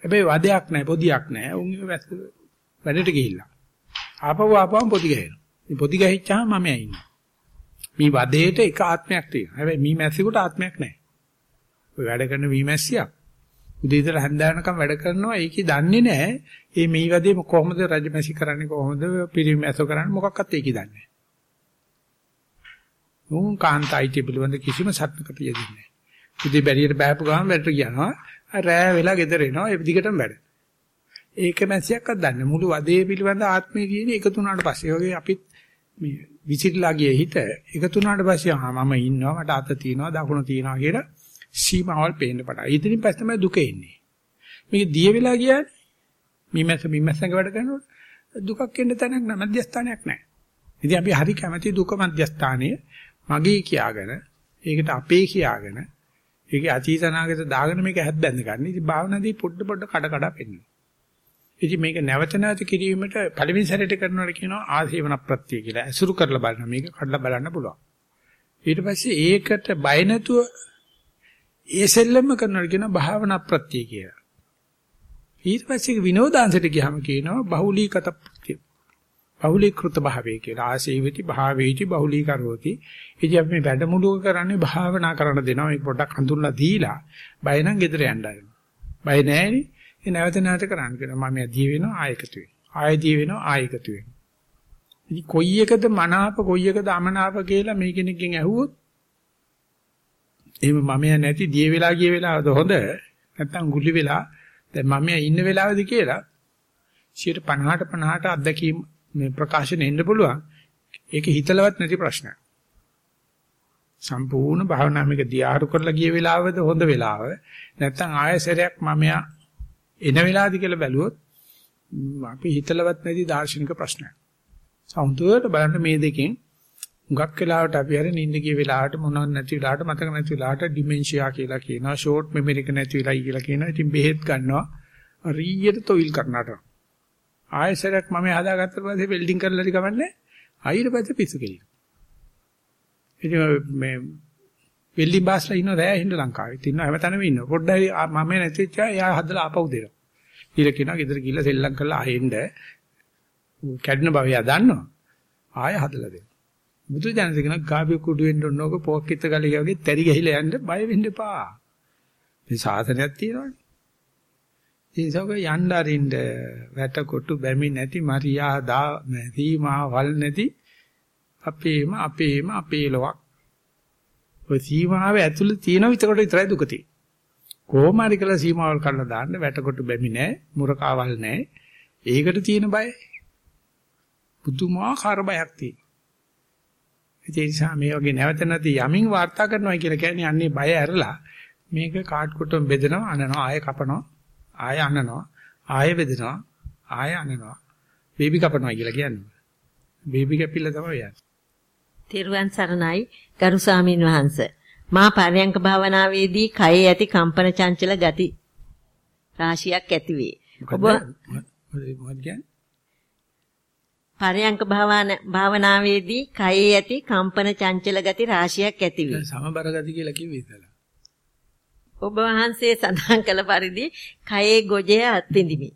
හැබැයි වදයක් නැහැ, පොදියක් නැහැ. උන් වැඩට ගිහිල්ලා. ආපහු ආපහු පොදි ගහනවා. මේ පොදි ගහිච්චාම මම ඇයින්නේ. මේ වදේට එක ආත්මයක් තියෙනවා. හැබැයි මීමැස්සියෙකුට ආත්මයක් නැහැ. ඔය වැඩ කරන මීමැස්සියක් උදේ ඉඳලා හැන්දෑවනකම් වැඩ කරනවා ඒකේ දන්නේ නැහැ. මේ මේ වදේ කොහොමද රජමැසි කරන්නේ කොහොමද පිරිමැසෝ කරන්නේ මොකක්වත් ඒකේ දන්නේ නැහැ. උන් කාන්තයිති පිළිබඳ කිසිම සත්‍යකට යෙදෙන්නේ නැහැ. උදේ බැරියට බෑපු ගමන් වැඩට ගියනවා. රෑ වෙලා ගෙදර එනවා ඒ දිගටම වැඩ. ඒක මැසියක්වත් දන්නේ මුළු වදේ පිළිබඳ ආත්මය කියන එකතු වුණාට පස්සේ වගේ අපිත් මේ විසිරලා ගියේ හිත එකතු වුණාට පස්සේ ආ මම ඉන්නවා මට අත තියෙනවා දකුණ තියෙනවා කියලා සීමාවල් පේන්න පටන්. ඊටින් පස්සේ තමයි දුක එන්නේ. මේක දිය වෙලා ගියානේ. මිමැස මිමැසඟ වැඩ කරනකොට දුකක් එන්න තැනක් නැහැ මධ්‍යස්ථානයක් නැහැ. ඉතින් අපි හරි කැමති දුක මධ්‍යස්ථානයේ මගේ කියාගෙන ඒකට අපේ කියාගෙන ඒකේ අතීතනාගත දාගෙන මේක හැද්දැන්න ගන්න. ඉතින් භාවනාදී පොඩ පොඩ කඩ කඩ පෙන්වනවා. ඉතින් මේක නැවත නැවත කිරීමට පළවෙනි සැරේට කරනවට කියනවා ආසේවන ප්‍රත්‍ය කියලා. අසුරු කරලා බලන්න මේක කඩලා බලන්න පුළුවන්. ඊට පස්සේ ඒකට බය නැතුව ඒ සෙල්ලම කරනවා කියන භාවනා ප්‍රත්‍ය කියලා. ඊට පස්සේ විනෝදාංශයට ගියාම කියනවා බහුලීකත බහුලීකృత භාවය කියලා. ආසීවිති භාවේති බහුලීකරෝති. ඉතින් අපි මේ වැඩමුළුව කරන්නේ භාවනා කරන්න දෙනවා. මේක පොඩ්ඩක් හඳුන්ලා දීලා බය නම් ගෙදර යන්න බය නැහැනේ. ඒ නැවත නැවත කරන්න කියනවා. මම දී වෙනවා ආයකතු වෙනවා. ආය දී වෙනවා ආයකතු වෙනවා. ඉතින් කොයි එකද මනාප කොයි එකද අමනාප කියලා මේ කෙනෙක්ගෙන් ඇහුවොත් එහෙම මමයා නැති දිය වෙලා ගිය වෙලාවද හොඳ නැත්නම් ගුලි වෙලා දැන් මමයා ඉන්න වෙලාවද කියලා 50ට 50ට අත්දැකීම් මේ ප්‍රකාශන එන්න පුළුවන්. ඒක හිතලවත් නැති ප්‍රශ්නයක්. සම්පූර්ණ භාවනා මේක දියාරු කරලා ගිය වෙලාවද හොඳ වෙලාව. නැත්නම් ආයසරයක් මමයා එන වෙලාවද කියලා බැලුවොත් අපි හිතලවත් නැති දාර්ශනික ප්‍රශ්නයක්. සමුදුවට බලන්න මේ දෙකෙන් හුඟක් වෙලාවට අපි හරි නිින්ද ගිය වෙලාවට මොනවත් නැති වෙලාවට මතක නැති වෙලාවට ඩිමෙන්ෂියා කියලා කියනවා. ෂෝට් මෙමරි එක නැති වෙලයි කියලා කියනවා. ඉතින් බෙහෙත් ගන්නවා. හරියට තොইল කරනට ආයෙසරක් මම හදාගත්ත පස්සේ වෙල්ඩින් කරලා හරි කමන්නේ ආයෙත් පස්සේ පිස්සු කෙලින ඉතින් මේ වෙල්ඩින් බාස්ලා ඉන්න රෑ හින්ද ලංකාවේ ඉන්න හැමතැනම ඉන්න පොඩ්ඩයි මම නැතිච්ච එයා හදලා ආපහු දෙනවා. ඊළ කියනවා ගෙදර ගිහලා සෙල්ලම් කරලා ආයෙන්න. කැඩෙන බව එයා දන්නවා. ආයෙ හදලා දෙනවා. බුදු දහම කියන ගාබිය කුඩු වෙන්න ඕනෝක පොක්කිට ගලිය වගේ තැරි ගහිලා යන්න බය වෙන්න එපා. මේ සාසනයක් තියෙනවනේ. ඒසක යන්න අරින්න වැට කොටු බැමි නැති මරියා දා සීමා වල් නැති අපේම අපේම අපේ ලොවක්. ඔය සීමාව ඇතුළේ තියෙන විතරකට විතරයි දුක තියෙන්නේ. කොහොම හරි කියලා සීමාවල් කඩලා දාන්න වැට කොටු බැමි නැහැ මුරකාවල් නැහැ. ඒකට තියෙන බය පුදුමාකාර බයක් තියෙනවා. ඒ නිසා මේ වගේ නැවත නැති යමින් වාර්තා කරනවා කියලා කියන්නේ අන්නේ බය ඇරලා මේක කාඩ් කොටුම් බෙදනවා අනනවා ආයෙ කපනවා ආයෙ අනනවා ආයෙ බෙදනවා ආයෙ අනනවා බේබි කපනවා කියලා කියන්නේ. බේබි කැපිල්ල තමයි යන්නේ. තෙරුවන් සරණයි ගරු ස්වාමීන් වහන්ස. මා පරයන්ක භාවනාවේදී කයේ ඇති කම්පන චංචල ගති රාශියක් ඇති වේ. ඔබ? පරයන්ක භාවනාවේදී කයේ ඇති කම්පන චංචල ගති රාශියක් ඇති වේ. සමබර ගති කියලා කිව්වේ ඉතලා. ඔබ වහන්සේ සඳහන් කළ පරිදි කයේ ගොජය අත්විඳිමි.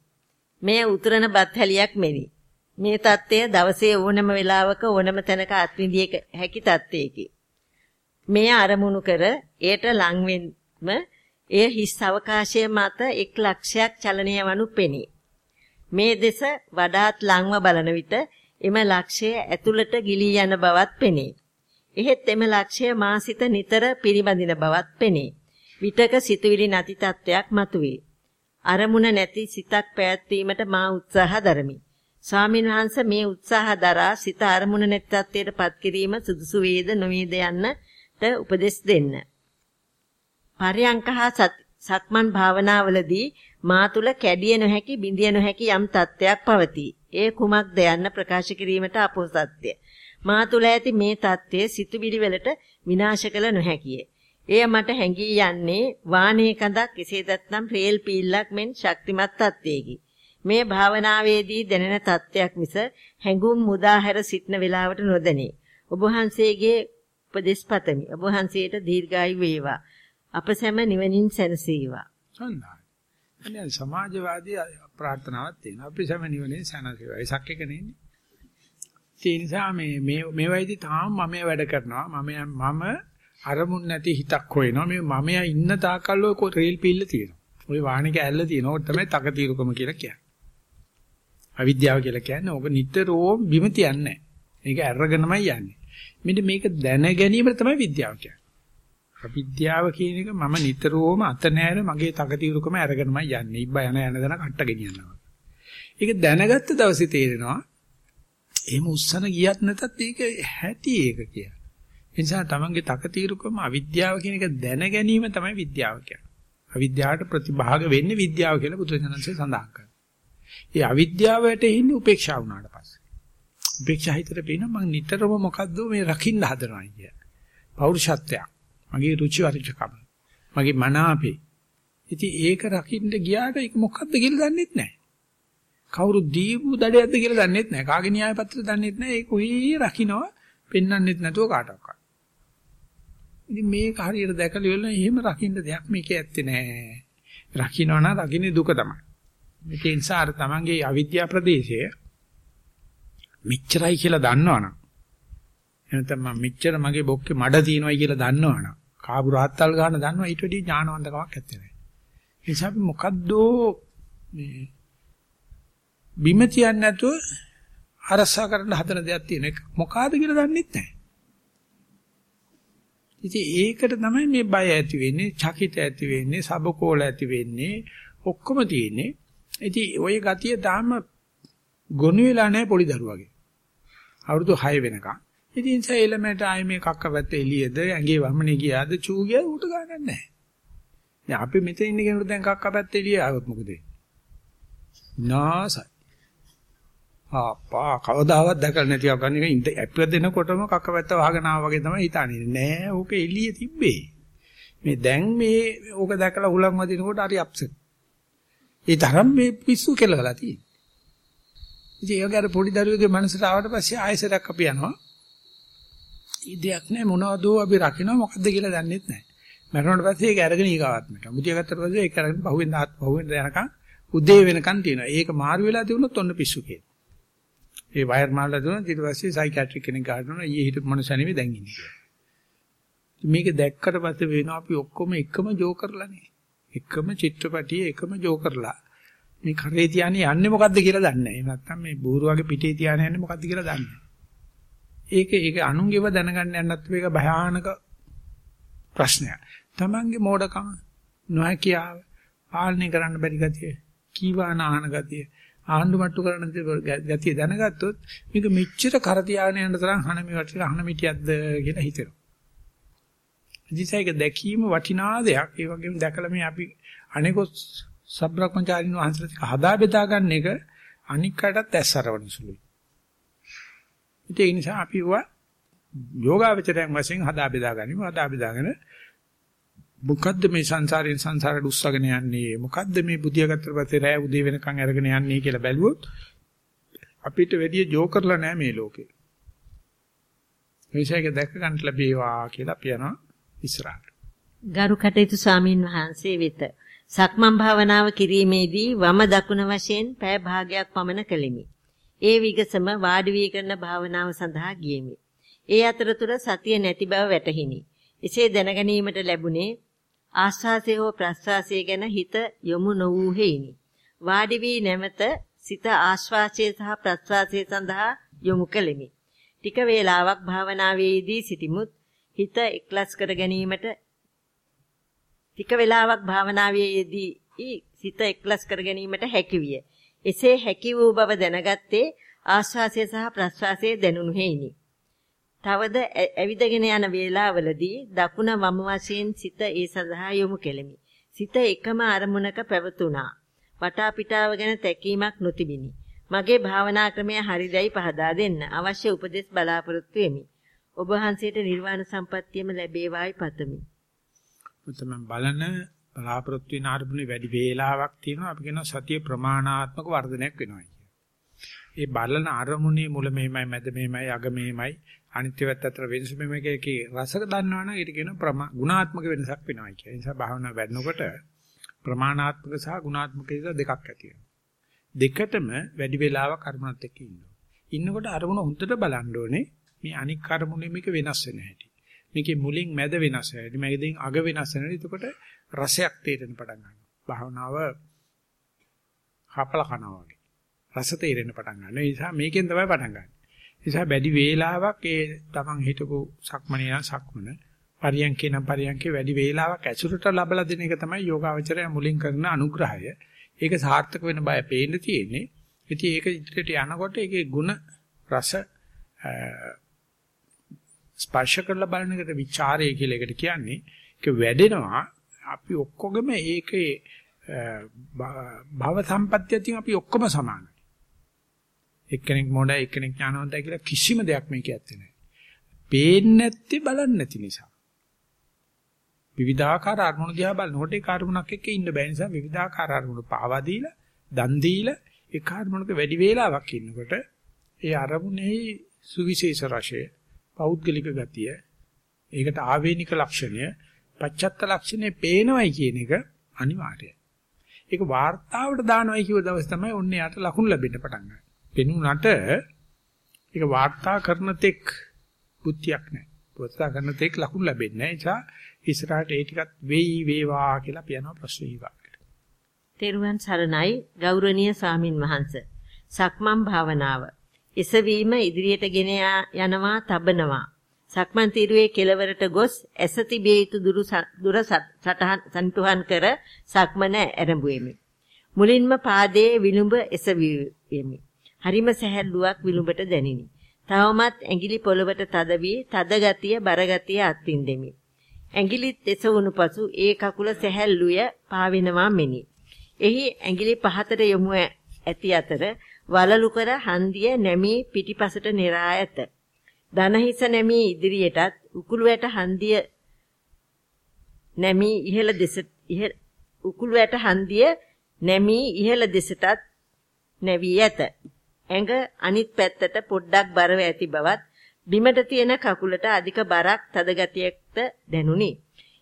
මෙය උතුරන බත් හැලියක් මෙනි. මේ தත්ත්වය දවසේ ඕනම වෙලාවක ඕනම තැනක අත්විඳිය හැකි தත්ත්වයකි. මෙය අරමුණු කර එයට ලංවෙන්ම එය හිස් අවකාශයේ මත එක් ලක්ෂයක් චලනය වනු පෙනේ. මේ දෙස වඩාත් ලංව බලන විට එම ලක්ෂය ඇතුළට ගිලී යන බවත් පෙනේ. එහෙත් එම ලක්ෂය මා සිත නිතර පිරිබඳින බවත් පෙනේ. විතක සිතුවිලි නැති තත්වයක් මතුවේ. අරමුණ නැති සිතක් පැවැත්වීමට මා උත්සාහ දරමි. ස්වාමීන් වහන්සේ මේ උත්සාහ දරා සිත අරමුණ නැති තත්වයට පත් කිරීම සුදුසු වේද නොවේද යන්නට උපදෙස් දෙන්න. පරයන්ක හා සක්මන් භාවනාවලදී මා තුල කැඩිය නොහැකි බිඳිය නොහැකි යම් තත්ත්වයක් පවතී. ඒ කුමක්ද යන්න ප්‍රකාශ කිරීමට අපොසත්ය. මා තුල ඇති මේ தත්ත්වය සිතුවිලි වලට විනාශ කළ නොහැකිය. එය මට හැඟී යන්නේ වාහනේ කඳක් එසේ නැත්නම් රේල් පීල්ලක් මෙන් ශක්තිමත් තත්ත්වයකි. මේ භාවනාවේදී දැනෙන තත්ත්වයක් මිස හැඟුම් මුදාහැර සිටන වේලාවට නොදැනේ. ඔබ වහන්සේගේ උපදෙස් පතමි. ඔබ වහන්සේට දීර්ඝායු වේවා. අප සැම නිවනින් සැනසේවා. හොඳයි. අනේ සමාජවාදී ප්‍රාර්ථනාවක් තියෙනවා. අපි සම නිවනේ සනසෙවා. ඒසක් එක නෙන්නේ. ඒ නිසා මේ මේ මේ වෙයිදී තාම මම වැඩ කරනවා. මම මම අරමුණ නැති හිතක් හොයනවා. මේ මමයා ඉන්න තාකල් ඔය රේල් පිල්ල තියෙනවා. ওই වාහනික ඇල්ල තියෙනවා. ඕක තමයි තකතිරුකම කියලා කියන්නේ. අවිද්‍යාව කියලා කියන්නේ ඕක නිතරම බිම තියන්නේ නැහැ. මේක අරගෙනමයි යන්නේ. මෙන්න මේක දැන ගැනීම තමයි විද්‍යාව කියන්නේ. අවිද්‍යාව කියන එක මම නිතරම අත නෑර මගේ තකතිරුකම අරගෙනමයි යන්නේ. ඉබ්බ යන යන දන කට්ට ගෙනියනවා. ඒක දැනගත්ත දවසේ තේරෙනවා එහෙම උස්සන ගියත් නැතත් ඒක හැටි ඒක කියලා. ඒ නිසා තමන්ගේ තකතිරුකම අවිද්‍යාව කියන එක දැන ගැනීම තමයි විද්‍යාව කියන්නේ. අවිද්‍යාවට ප්‍රතිභාග වෙන්නේ විද්‍යාව කියලා බුදුසසුනන්සේ සඳහන් කරනවා. ඒ අවිද්‍යාවට ඉන්නේ උපේක්ෂා වුණාට පස්සේ. උපේක්ෂා හිතට පේනවා මම නිතරම මොකද්ද මේ රකින්න හදනවා කිය. පෞරුෂත්වයක්. මගේ රුචි අරුචිකම. මගේ මනාපේ. ඉතින් ඒක රකින්න ගියාට ඒක මොකද්ද කියලා දන්නෙත් නැහැ. කවුරු දීපු දඩයක්ද කියලා දන්නෙත් නැහැ. කාගේ න්‍යාය පත්‍රය දන්නෙත් නැහැ. ඒක උයි රකින්නවා පෙන්වන්නෙත් නැතුව කාටවත්. ඉතින් මේක හරියට දැකලා ඉවරලා එහෙම රකින්න දෙයක් මේකේ ඇත්තේ නැහැ. රකින්නවා නම් රකින්නේ දුක තමයි. මේක නිසා අර තමන්ගේ අවිද්‍යා ප්‍රදේශය මෙච්චරයි කියලා දන්නවනම් එනතම මම මෙච්චර මගේ බොක්කේ මඩ තියෙනවයි කියලා දන්නවනම් කාබු රාත්තල් ගන්න දන්නවා ඊට වැඩි ඥානවන්තකමක් ඇත්තේ නැහැ. ඒ නිසා අපි මොකද්ද මේ බිම තියන්නේ නැතුව අරසා කරන්න හදන දෙයක් තියෙන එක මොකಾದ කියලා දන්නෙත් නැහැ. ඉතින් ඒකට තමයි මේ බය ඇති වෙන්නේ, චකිත ඇති වෙන්නේ, සබකෝල ඇති වෙන්නේ, ඔක්කොම තියෙන්නේ. ඉතින් ওই ගතිය තාම ගොනු වෙලා නැහැ පොඩි දරුවගේ. අවුරුදු 6 වෙනකම්. ඉතින් ඒ ළමයට ආයේ මේ කක්ක පැත්ත එළියද ඇඟේ වමනේ ගියාද චූ ගියා උට ගන්නක් නැහැ. දැන් අපි මෙතන ඉන්න කෙනෙකුට දැන් කක්ක පැත්ත එළිය ආවොත් මොකද වෙන්නේ? නාසයි. ආපා කවදාවත් දැකලා නැති අගන්නේ ඉඳ ඇප්ප දෙනකොටම කක්ක පැත්ත වහගෙන ආවා වගේ තමයි හිතන්නේ. නෑ ඕක එළිය තිබ්බේ. මේ දැන් මේ ඕක දැකලා උලන් වදිනකොට හරි අප්සෙට්. ඒ තරම් මේ පිස්සු කෙලවලා තියෙන්නේ. ඉතින් ඒක අර පොඩි දරුවෙකුගේ මනසට ආවට පස්සේ ආයෙසරක් අපි යනවා. ඉදයක් නැහැ මොනවදෝ අපි රකින්න මොකද්ද කියලා දන්නෙත් නැහැ. මරණයට පස්සේ ඒක අරගෙන ඊගාවත්මට. මුදිය ගත්තට පස්සේ ඒක අරගෙන පහුවෙන් දාත් පහුවෙන් යනකම් උදේ වෙනකන් තියෙනවා. ඒක මාරු වෙලා තිබුණොත් ඔන්න පිස්සු කියලා. ඒ වයර් මාරලා දුන්නා ඊට පස්සේ සයිකියාට්‍රික් කෙනෙක් ගන්නවා ඊයේ හිටපු මනුස්සයා නෙවෙයි දැන් ඉන්නේ කියලා. මේක දැක්කට පස්සේ වෙනවා අපි ඔක්කොම එකම ජෝකර්ලානේ. එකම චිත්‍රපටියේ එකම ජෝකර්ලා. මේ කරේ තියානේ යන්නේ මොකද්ද කියලා දන්නේ නැහැ. නැත්තම් මේ බూరు වගේ පිටේ තියානේ යන්නේ මොකද්ද කියලා දන්නේ නැහැ. ඒක ඒක අනුන්ගේව දැනගන්න යන්නත් මේක භයානක ප්‍රශ්නයක්. Tamange මෝඩකම නොහැකියාව පාලනය කරන්න බැරි ගතිය, කීවාන ආහන ගතිය, ආණ්ඩු මට්ටු කරන ගතිය දැනගත්තොත් මේක මෙච්චර කර තියාගෙන යන තරම් හනමි වටිලා හනමිටියක්ද කියලා හිතෙනවා. ඉතිසයික දැකීම වටිනා දෙයක්. ඒ වගේම දැකලා මේ අපි අනිකොත් සබ්‍රක්‍මචාරින් වහන්සේට හදා බෙදා ගන්න එක අනික් කටත් ඇස්සරවන සුළුයි. ඒ නිසා අපි වා යෝගාවචරයන් වශයෙන් හදා බෙදා ගනිමු. හදා බෙදාගෙන මොකද්ද මේ සංසාරයෙන් සංසාරයට උස්සගෙන යන්නේ? මොකද්ද මේ බුදියා ගත්තට පස්සේ රෑ උදේ වෙනකන් අරගෙන යන්නේ කියලා බැලුවොත් අපිට වැඩි ජෝකර්ලා නෑ මේ ලෝකේ. මේසයක දැක ගන්න ලැබේවා කියලා අපි යනවා ඉස්සරහට. ගරු කටයුතු ස්වාමින් වහන්සේ වෙත සක්මන් භාවනාව කිරීමේදී වම දකුණ වශයෙන් පෑ භාගයක් පමණ කළෙමි. ඒ විගසම වාඩි වී කරන භාවනාව සඳහා ගියෙමි. ඒ අතරතුර සතිය නැති බව වැටහිනි. එසේ දැනගැනීමට ලැබුණේ ආස්වාසය හෝ ප්‍රස්වාසය ගැන හිත යොමු නොවූ හේිනි. වාඩි වී නැමත සිත ආශ්වාසය සහ ප්‍රස්වාසය සඳහා යොමු කළෙමි. ටික වේලාවක් භාවනාවේදී සිටිමුත් හිත එක්ලස් කර ගැනීමට ටික වේලාවක් භාවනාවේදී සිත එක්ලස් කර ගැනීමට හැකියිය. එසේ හැකි වූ බව දැනගත්තේ ආශ්වාසය සහ ප්‍රශ්වාසය දැනුණු හේිනි. තවද ඇවිදගෙන යන වේලාවලදී දකුණ වම වශයෙන් සිත ඒ සඳහා යොමු කෙලෙමි. සිත එකම අරමුණක පැවතුණා. වටා පිටාව ගැන තැකීමක් නොතිබිනි. මගේ භාවනා ක්‍රමය හරිදයි පහදා දෙන්න. අවශ්‍ය උපදෙස් බලාපොරොත්තු වෙමි. ඔබ වහන්සේට නිර්වාණ සම්පත්තියම ලැබේවායි පතමි. මුතම බලන බලාපොරොත්තු වෙන අරමුණේ වැඩි වේලාවක් තියෙනවා අපි කියනවා සතිය ප්‍රමාණාත්මක වර්ධනයක් වෙනවා ඒ බලන අරමුණේ මුල මෙහෙමයි මැද මෙහෙමයි අග මෙහෙමයි අනිත්‍යවත් අතර වෙනස මෙමකේ රසක දන්නවනම් ඊට කියන ගුණාත්මක වෙනසක් වෙනවා කියන. ඒ නිසා භාවනා වැඩනකොට ප්‍රමාණාත්මක සහ ගුණාත්මක කියලා දෙකක් ඇති දෙකටම වැඩි වේලාවක් අරමුණත් එක්ක ඉන්නවා. ඉන්නකොට අරමුණ හොඳට බලන්න ඕනේ මේ අනික් අරමුණේ මේක වෙනස් වෙන හැටි. මේකේ මුලින් මැද වෙනස් වෙනවා. මේකෙන් අග වෙනස් වෙනවා. එතකොට රසයක් තේරෙන්න පටන් ගන්නවා. භාවනාව හපල කනවා වගේ. රස තේරෙන්න පටන් ගන්නවා. ඒ නිසා මේකෙන් තමයි පටන් ගන්නේ. නිසා වැඩි වේලාවක් ඒ තමන් හිටපු සක්මනේ සක්මන පරියන්කේ නම් පරියන්කේ වැඩි වේලාවක් ඇසුරට ලබලා දෙන එක තමයි යෝගාවචරය මුලින් කරන අනුග්‍රහය. ඒක සාර්ථක වෙන බය පේන්න තියෙන්නේ. ඉතින් ඒක ඉදිරියට යනකොට ඒකේ ಗುಣ රස ස්පර්ශ කරලා බලන එකට ਵਿਚාරය කියලා එකට කියන්නේ. ඒක වැඩෙනවා අපි ඔක්කොගෙම ඒකේ භව සම්පත්‍යයෙන් අපි ඔක්කොම සමානයි. එක්කෙනෙක් මොඩයි එක්කෙනෙක් ඥානවන්තයි කියලා කිසිම දෙයක් මේකේ ඇත්තේ නැහැ. පේන්නේ නැත්තේ බලන්නේ නැති නිසා. විවිධාකාර අරමුණු දිහා බලනකොට ඒ කාර්මුණක් එක්ක ඉන්න බැහැ නිසා විවිධාකාර අරමුණු පාවා දීලා, දන් දීලා ඒ කාර්මුණක වැඩි වේලාවක් ඉන්නකොට ඒ අරමුණෙහි සුවිශේෂ රසය, පෞද්ගලික ගතිය, ඒකට ආවේනික ලක්ෂණය පච්චත්ත ලක්ෂණේ පේනවයි කියන එක අනිවාර්යයි. ඒක වාර්තාවට දානවයි කියව දවස් තමයි ඔන්න යාට ලකුණු ලැබෙන්න පටන් ගන්නේ. පෙනුනට ඒක වාර්තා කරන තෙක් බුද්ධියක් නැහැ. වාර්තා කරන තෙක් ලකුණු ලැබෙන්නේ නැහැ. ඒ නිසා ඉස්සරහට ඒ ටිකත් වෙයි වේවා කියලා පියනවා ප්‍රශ්න ඊගාකට. තෙරුවන් සරණයි ගෞරවනීය සාමින් වහන්ස. සක්මන් භාවනාව. එසවීම ඉදිරියට ගෙන යනවා තබනවා. සක්මන් තීරුවේ කෙලවරට ගොස් ඇස තිබිය යුතු දුර සටහන් සන්තුහන් කර සක්මන ආරම්භුවෙමි. මුලින්ම පාදයේ විලුඹ එසවියෙමි. හරිම සැහැල්ලුවක් විලුඹට දැනිනි. තවමත් ඇඟිලි පොළවට තද වී තද ගතිය බර ගතිය අත්විඳෙමි. ඇඟිලිත් එසවුණු පසු ඒ කකුල සැහැල්ලුය පාවෙනවා මෙනි. එහි ඇඟිලි පහතට යොමු ඇති අතර වලලු කර හන්දිය නැමී පිටිපසට නිරා ඇත. දනහිස නැමී ඉදිරියටත් උකුළු ඇට හන්දිය නැමී ඉහළ දෙසට උකුළු ඇට හන්දිය නැමී ඉහළ දෙසටත් නැවී ඇත. ඇඟ අනිත් පැත්තට පොඩ්ඩක් බරව ඇති බවත් බිමට තියෙන කකුලට අධික බරක් තද ගතියක්ද දැනුනි.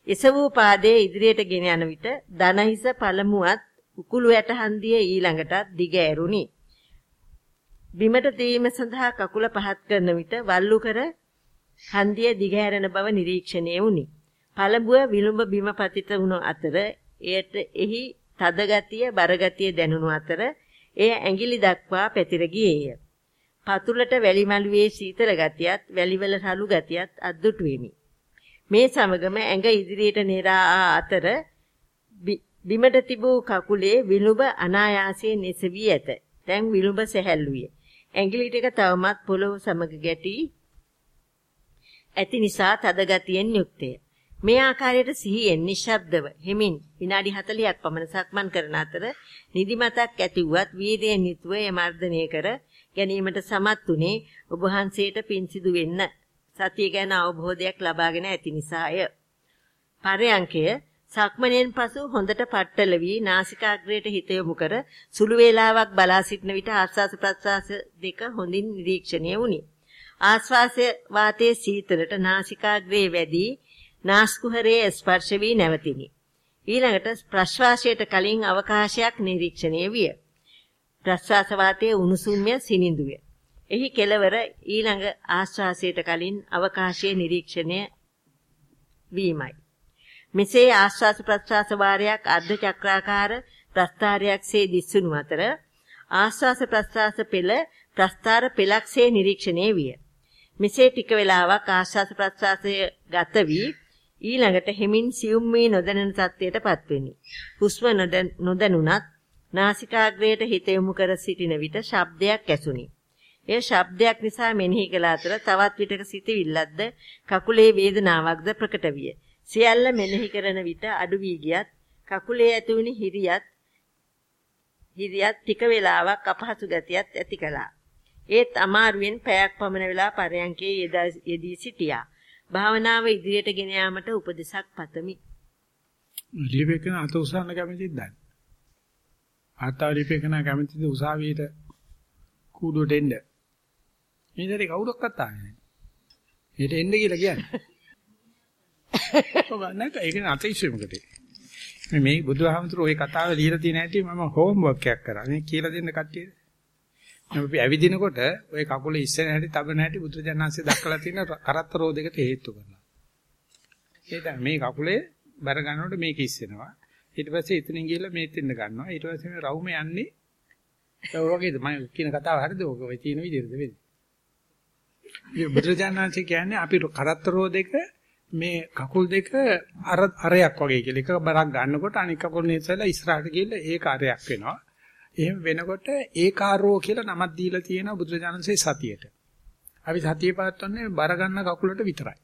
එසවූ පාදයේ ඉදිරියට ගෙන යන විට දනහිස පළමුවත් උකුළු ඇට හන්දිය ඊළඟටත් දිග ඇරුණි. බිමට තීම සඳහා කකුල පහත් කරන විට වල්ලු කර හන්දිය දිගහැරෙන බව නිරීක්ෂණය වුනි. පළඹුව විලුඹ බිම පතිත වුණු අතර එයට එහි තද ගතිය බර ගතිය දැනුණු අතර එය ඇඟිලි දක්වා පැතිර ගියේය. පතුලට වැලි මළුවේ සීතල ගතියත් වැලිවල රළු ගතියත් අද්දුටු වෙමි. මේ සමගම ඇඟ ඉදිරියට නෙරා අතර බිමට තිබූ කකුලේ විලුඹ අනායාසයෙන් එසවි ඇත. දැන් විලුඹ සැහැල්ලුය. ඇඟිලි ටික තවමත් පොළොව සමග ගැටි ඇති නිසා තද ගතියෙන් යුක්තය. මේ ආකාරයට සිහියෙන් නිශ්ශබ්දව හිමින් විනාඩි 40ක් පමණ සක්මන් කරන අතර නිදිමතක් ඇතිවුවත් වීර්යයෙන් යුතුව යමර්ධනය කර ගැනීමට සමත් උනේ ඔබ වහන්සේට පින් සිදු වෙන්න සතිය ගැන අවබෝධයක් ලබාගෙන ඇති නිසාය. පරයන්කය සක්මණෙන් පසු හොඳට පట్టල වී නාසිකාග්‍රයට හිත යොමු කර සුළු වේලාවක් බලා සිටන විට ආස්වාස ප්‍රස්වාස දෙක හොඳින් නිරීක්ෂණය වුණි. ආස්වාසය වාතයේ සීතලට නාසිකාග්‍රේ වැඩි නාස්කුහරයේ ස්පර්ශ වී නැවතිනි. ඊළඟට ප්‍රශ්වාසයට කලින් අවකාශයක් නිරීක්ෂණය විය. ප්‍රශ්වාස වාතයේ උණුසුම්ය සිනිඳුය. එහි කෙලවර ඊළඟ ආශ්වාසයට කලින් අවකාශයේ නිරීක්ෂණය වීමයි. මෙසේ ආශ්වාස ප්‍රශ්වාස වාරයක් අර්ධ චක්‍රාකාර ප්‍රස්ථාරයක්සේ දිස්සුණු අතර ආශ්වාස ප්‍රශ්වාස පෙළ ප්‍රස්ථාර පෙළක්සේ නිරීක්ෂණය විය. මෙසේ ටික වේලාවක් ආශ්වාස ප්‍රශ්වාසය ගත වී ඊළඟට හිමින් සියුම් වී නොදැනෙන තත්ත්වයටපත් වෙමි. හුස්ම නොදැනුණත් නාසිකාග්‍රයට හිත යොමු කර සිටින විට ශබ්දයක් ඇසුණි. එය ශබ්දයක් නිසා මෙනෙහි කළ අතර තවත් විටක සිටිවිල්ලක්ද කකුලේ වේදනාවක්ද ප්‍රකට විය. සියල්ල මෙනෙහි කරන විට අඩු වී ගියත් කකුලේ ඇතිවුණු හිරියත් හිරියත් ටික වේලාවක් අපහසු ගතියක් ඇති කළා. ඒත් අමාරුවෙන් පැයක් පමණ වෙලා පරයන්කේ යෙදී සිටියා. භාවනාව ඉදිරියට ගෙන යාමට උපදෙසක් පතමි. ලිපේකන අත උසන්න කැමතිද දැන්? ආතාව ලිපේකන කැමතිද උසාවියට කූඩුවට එන්න? මේ දරේ කවුරක්වත් ආවේ නැහැ. ඊට එන්න කියලා කියන්නේ. ඔබ නැත ඒක අතීසෙමකට. මේ මේ බුදුහාමුදුරුවෝ ওই කතාව ලියලා තියෙන හැටි මම හෝම්වර්ක් එකක් කරා. මේ කියලා දෙන්න කට්ටියට. අපි ඇවිදිනකොට ওই කකුල ඉස්සෙන හැටි තබන හැටි බුදුරජාණන්සේ දක්වලා තියෙන කරත්ත රෝදයකට හේතු කරනවා. ඒක මේ කකුලේ බර ගන්නකොට මේක ඉස්සෙනවා. ඊට පස්සේ එතනින් ගිහලා මේත් එන්න ගන්නවා. ඊට පස්සේ මේ රවුම යන්නේ ඒ වගේද මම කියන කතාව හරිද ඔක ඔය තියෙන විදිහට වෙන්නේ. මේ බුදුරජාණන්සේ කියන්නේ අපි කරත්ත රෝදයක මේ කකුල් දෙක අර අරයක් වගේ කියලා. එක බරක් ගන්නකොට අනික කකුල් නිසලා ඉස්සරහට ගිහලා ඒක අරයක් වෙනවා. එහෙම වෙනකොට ඒකාරෝ කියලා නමක් දීලා තියෙනවා බුදුරජාණන්සේ සතියට. අපි සතිය පාත්වන්නේ බර ගන්න කකුලට විතරයි.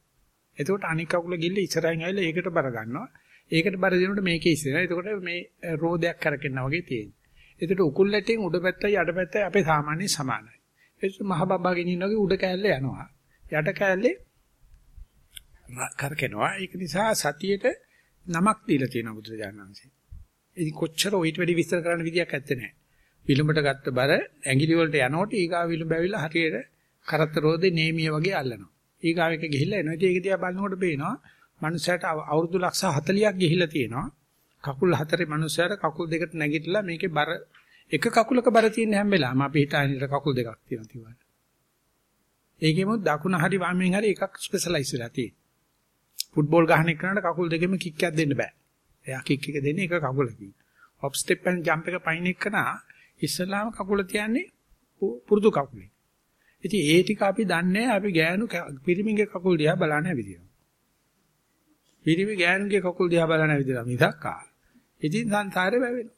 එතකොට අනික කකුල ගිහලා ඉස්සරහින් ඇවිල්ලා ඒකට බර ගන්නවා. ඒකට බර දෙනකොට මේකේ ඉස්සරහ. එතකොට මේ රෝදයක් කරකිනවා වගේ තියෙනවා. එතකොට උකුල් ඇටෙන් උඩ පැත්තයි යට පැත්තයි අපේ සාමාන්‍ය සමානයි. ඒක මහ බබා ගෙනින්න වගේ උඩ කෑල්ල යනවා. යට කෑල්ලේ කරකිනවා. ඒක නිසා සතියේට නමක් දීලා තියෙනවා බුදුරජාණන් වහන්සේ. ඉතින් කොච්චර ඔయిత වැඩි විස්තර කරන්න විදියක් ඇත්තේ නැහැ. විලුඹට ගත්ත බර ඇඟිලි වලට යනකොට ඊගා විලුඹ ඇවිල්ලා හරියට කරත්ත රෝදේ නේමිය වගේ අල්ලනවා. ඊගාව එක ගිහිල්ලා එනවා. ඉතින් ඒක දිහා බලනකොට පේනවා මනුස්සයට අවුරුදු ලක්ෂ 40ක් ගිහිල්ලා තියෙනවා. කකුල් හතරේ මනුස්සයට කකුල් දෙකට නැගිටලා මේකේ බර එක කකුලක බර තියෙන හැම වෙලාවම අපි හිතාගෙන කකුල් දෙකක් තියෙනවා තියවන. ඒකෙමුත් දකුණ හරි වමෙන් හරි එකක් ස්පෙෂලායිස් වෙලා තියෙනවා. ෆුට්බෝල් ගහන එකනට කකුල් දෙකෙම කික් එකක් දෙන්න බෑ. එයා කික් එක දෙන්නේ එක කකුලකින්. හොප් ස්ටෙප් and ජම්ප් එක පයින් එකනා ඉස්සලාම කකුල තියන්නේ පුරුදු කකුලේ. ඉතින් ඒ ටික අපි දන්නේ අපි ගෑනු පිරිමිගේ කකුල් දිහා බලන්න ඇවිදිනවා. පිරිමි ගෑනුගේ කකුල් දිහා බලන්න ඇවිදිනවා මිසක් ආ. ඉතින් සංසාරේ වැවෙනවා.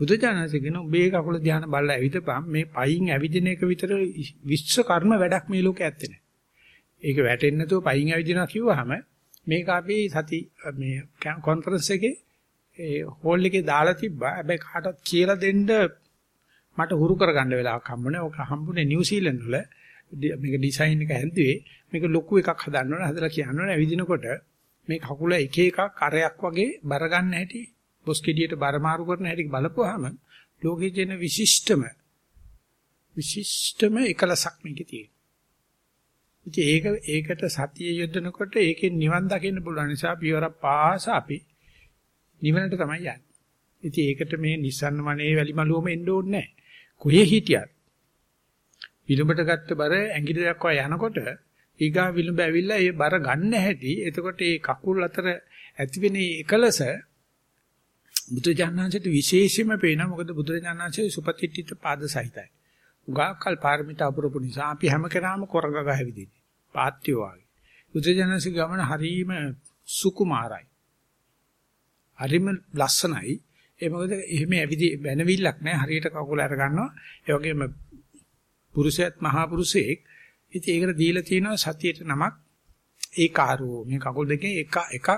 බුදුජානසෙ කියන ඔබේ කකුල ධාන බලලා ඇවිදපම් මේ පයින් ඇවිදින එක විතර විශ්ව කර්ම වැඩක් මේ ලෝකේ ඇත්තේ නැහැ. ඒක වැටෙන්නේ නැතුව පයින් ඇවිදිනවා කිව්වහම මේක අපි සති මේ කොන්ෆරන්ස් එකේ ඒ හෝල් එකේ දාලා තිබ්බා. හැබැයි කාටවත් කියලා දෙන්න මට හුරු කරගන්න වෙලාවක් හම්බුනේ. ඕක හම්බුනේ නිව්සීලන්ත වල මේක ඩිසයින් එක හැදුවේ. මේක ලොකු එකක් හදන්න ඕන. හදලා කියන්න ඕන ඇවිදිනකොට මේ කකුල එක එකක් කරයක් වගේ බර ගන්න හැටි, බොස් කෙඩියට බර මාරු කරන හැටි බලපුවාම ලෝකයේ තියෙන විශිෂ්ටම විශිෂ්ටම එකලසක් මේකේ තියෙනවා. ඉතින් ඒක ඒකට සතිය යොදනකොට ඒකෙන් නිවන් දකින්න පුළුවන් නිසා පියවරක් පාස අපි නිවනට තමයි යන්නේ. ඉතින් ඒකට මේ නිසන්න වනේ වැලිමලුවම එන්න ඕනේ නැහැ. කොහේ හිටියත් විලුඹට ගත්ත බර ඇඟිලි දක්වා යනකොට ඊගා විලුඹ ඇවිල්ලා ඒ බර ගන්න හැටි එතකොට ඒ කකුල් අතර ඇතිවෙන එකලස බුදුජානනාංශයට විශේෂයෙන්ම පේනවා මොකද බුදුරජාණන්සේ සුපතිට්ඨිත පාද සහිතයි. උගාකල් පාරමිතා අපරපු නිසා අපි හැම කෙනාම කොරගග හැවිදින්නේ. පාත්‍යෝ වගේ. බුදුජානනාංශේ ගමන හරීම සුකුමාරයි. හරිම ලස්සනයි. ඒ මොකද එහෙම ඇවිදි බැනවිල්ලක් නැහැ. හරියට කකුල අර ගන්නවා. ඒ වගේම පුරුෂයත් මහා පුරුෂයෙක්. ඉතින් ඒකට දීලා තියෙනවා සතියට නමක් ඒකාරෝ. මේ කකුල් දෙකේ එක එකක්